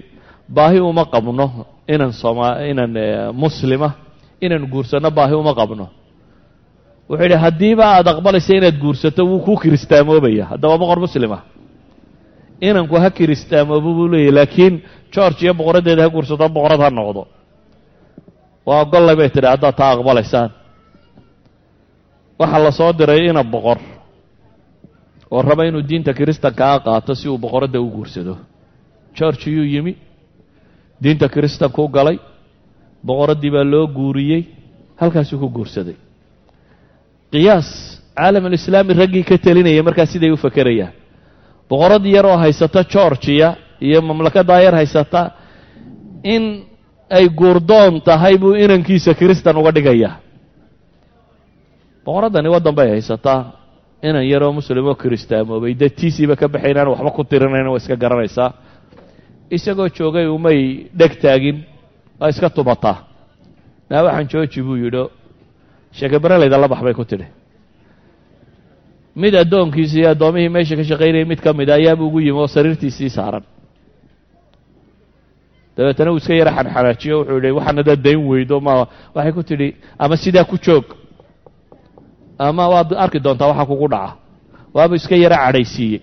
baahi uma qabno inan sooma inan muslima inaan guursanno baahi uma qabno. Wuxuu yidhi haddiiba aada aqbalaysa inaad guursato wuu kuu kiristaamoobaya haddaba boqor muslima inanku ha kiristaamoobo buu leeyahy laakiin george iyo boqoraddeeda ha guursato boqorad ha noqdo. Waa ogollay bay tidhi haddaad taa aqbalaysaan. Waxaa la diray ina boqor oo raba inuu diinta kiristankaa qaato si uu boqoradda u guursado. George yuu yimi diinta kiristankuu galay boqoraddii baa loo guuriyey halkaasuu ku guursaday. Qiyaas caalam alislaami raggii ka telinayay markaa siday u fakerayaan boqorad yar oo haysata georgiya iyo mamlakadaa yar haysata in ay guurdoon tahay buu inankiisa kiristan uga dhigayaa boqoraddani waddan bay haysataa inan yaroo muslimoo kiristaamoobay dee tiisiiba ka baxaynaan waxba ku tirinayn waa iska garanaysaa. Isagoo joogay umay dheg taagin waa iska tumataa naa waxaan jooji buu yidho sheekabareleyda la bax bay ku tidhi mid addoonkiisi iyo addoomihii meesha ka shaqaynayay mid ka mida ayaaba ugu yimi oo sariirtiisii saaran. Dabeetana uu iska yara xanxanaajiyo wuxuu yihi waxaan hadaad dayn weydo ma waxay ku tidhi ama sidaa ku joog. Ama waad arki doontaa waxa kugu dhaca. Waaba iska yara cadhaysiiyey.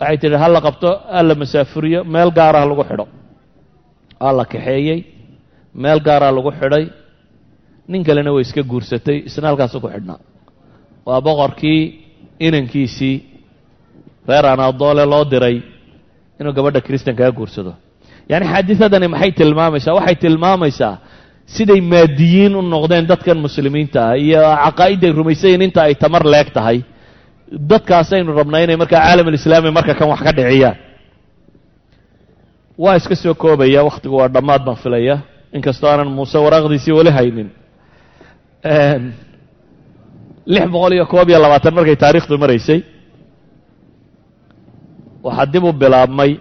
Waxay tidhi ha la qabto ha la masaafuriyo meel gaaraha lagu xidho. Waa la kaxeeyey meel gaaraa lagu xidhay. Nin kalena way iska guursatay isna halkaasu ku xidhnaa waa boqorkii inankiisii. Reer anadoole loo diray inuu gabadha kiristankaa guursado. Yacni xaadisadani maxay tilmaamaysaa? Waxay tilmaamaysaa siday maadiyiin u noqdeen dadkan muslimiinta ah iyo caqaa'idday rumaysayin inta ay tamar leeg tahay. Dadkaasaynu rabnaa inay markaa caalam alislaami marka kan wax ka dhiciyaan waa iska soo koobaya wakhtigu waa dhammaad baan filaya inkastoo aanan muuse waraaqdiisii weli haynin lix boqol iyo koob iyo labaatan markay taariikhdu maraysay waxaa dib u bilaabmay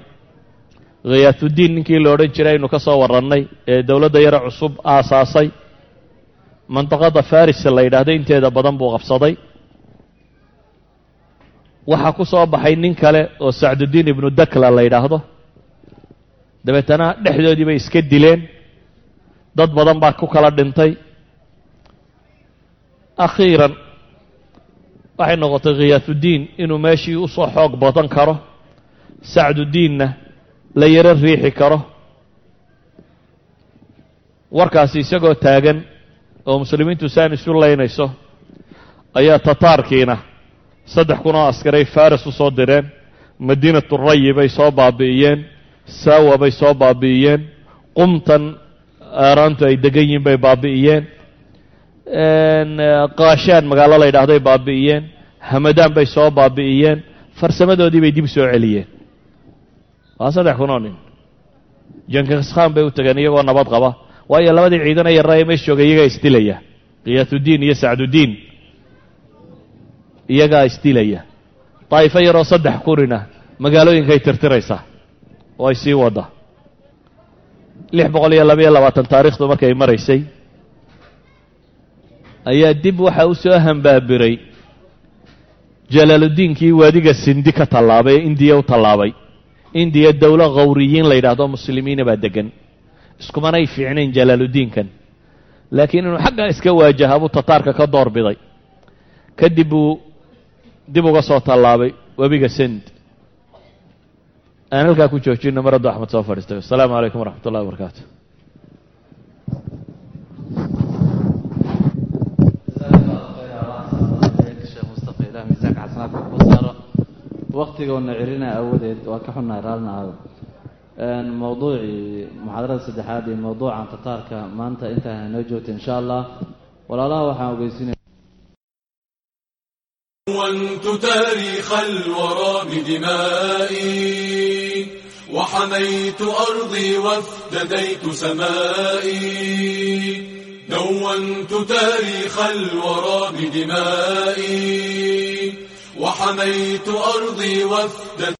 khiyaatuddiin ninkii la odhan jiray aynu ka soo warrannay ee dowladda yare cusub aasaasay. Mandaqada faris la yidhaahdo inteeda badan buu qabsaday. Waxaa ku soo baxay nin kale oo sacduddiin ibnu dakla la yidhaahdo. Dabeetana dhexdoodii bay iska dileen. Dad badan baa ku kala dhintay. Akhiiran waxay noqotay khiyaatuddiin inuu meeshii u soo xoog badan karo sacduddiinna la yaro riixi karo. Warkaasi isagoo taagan oo muslimiintu saan isu laynayso ayaa tataarkiina saddex kun oo askaray faris u soo direen madiinatu rayi bay soo baabi'iyeen saawa bay soo baabi'iyeen qumtan aaraantu ay degan yihiin bay baabi'iyeen kaashaan magaalo la yidhaahday baabi'iyeen. Hamadaan bay soo baabi'iyeen. Farsamadoodii bay dib soo celiyeen. Waa saddex kun oo nin. Jankiskhan bay u tageen iyagoo nabad qaba. Waayo labadii ciidana yarra ee meesha joogay iyagaa isdilaya khiyaatuddiin iyo sacduddiin iyagaa isdilaya daa'ifo yaroo saddex kunina magaalooyinkay tirtiraysaa oo ay sii wadda lix boqol iyo labaiyo labaatan taariikhdu markay maraysay ayaa dib waxa u soo hambaabiray. Jalaaluddiinkii waadiga sindi ka tallaabay ee indiya u tallaabay. Indiya dowlo khawriyiin la yidhaahdo muslimiina baa degan iskumanay fiicnayn jalaaluddiinkan laakiin inuu xaggaa iska waajaha buu tataarka ka door biday. Kadib buu dib uga soo tallaabay webiga sind aan halkaa ku joojino maraddu axmed soo fadhiistay assalaamu calaykum waraxmat ullahi wabarakaatu waktigoona cirina awoodeed waa ka xunnahay raallina aado mowduucii muxaadarada saddexaad iyo mowduucan tataarka maanta intaan noo joogta insha allah walaalaha waxaan ogeysinaya ونت تاريخ الورى بدمائي وحميت أرضي وافتديت سمائي دونت تاريخ الورى بدمائي وحميت أرضي وفدا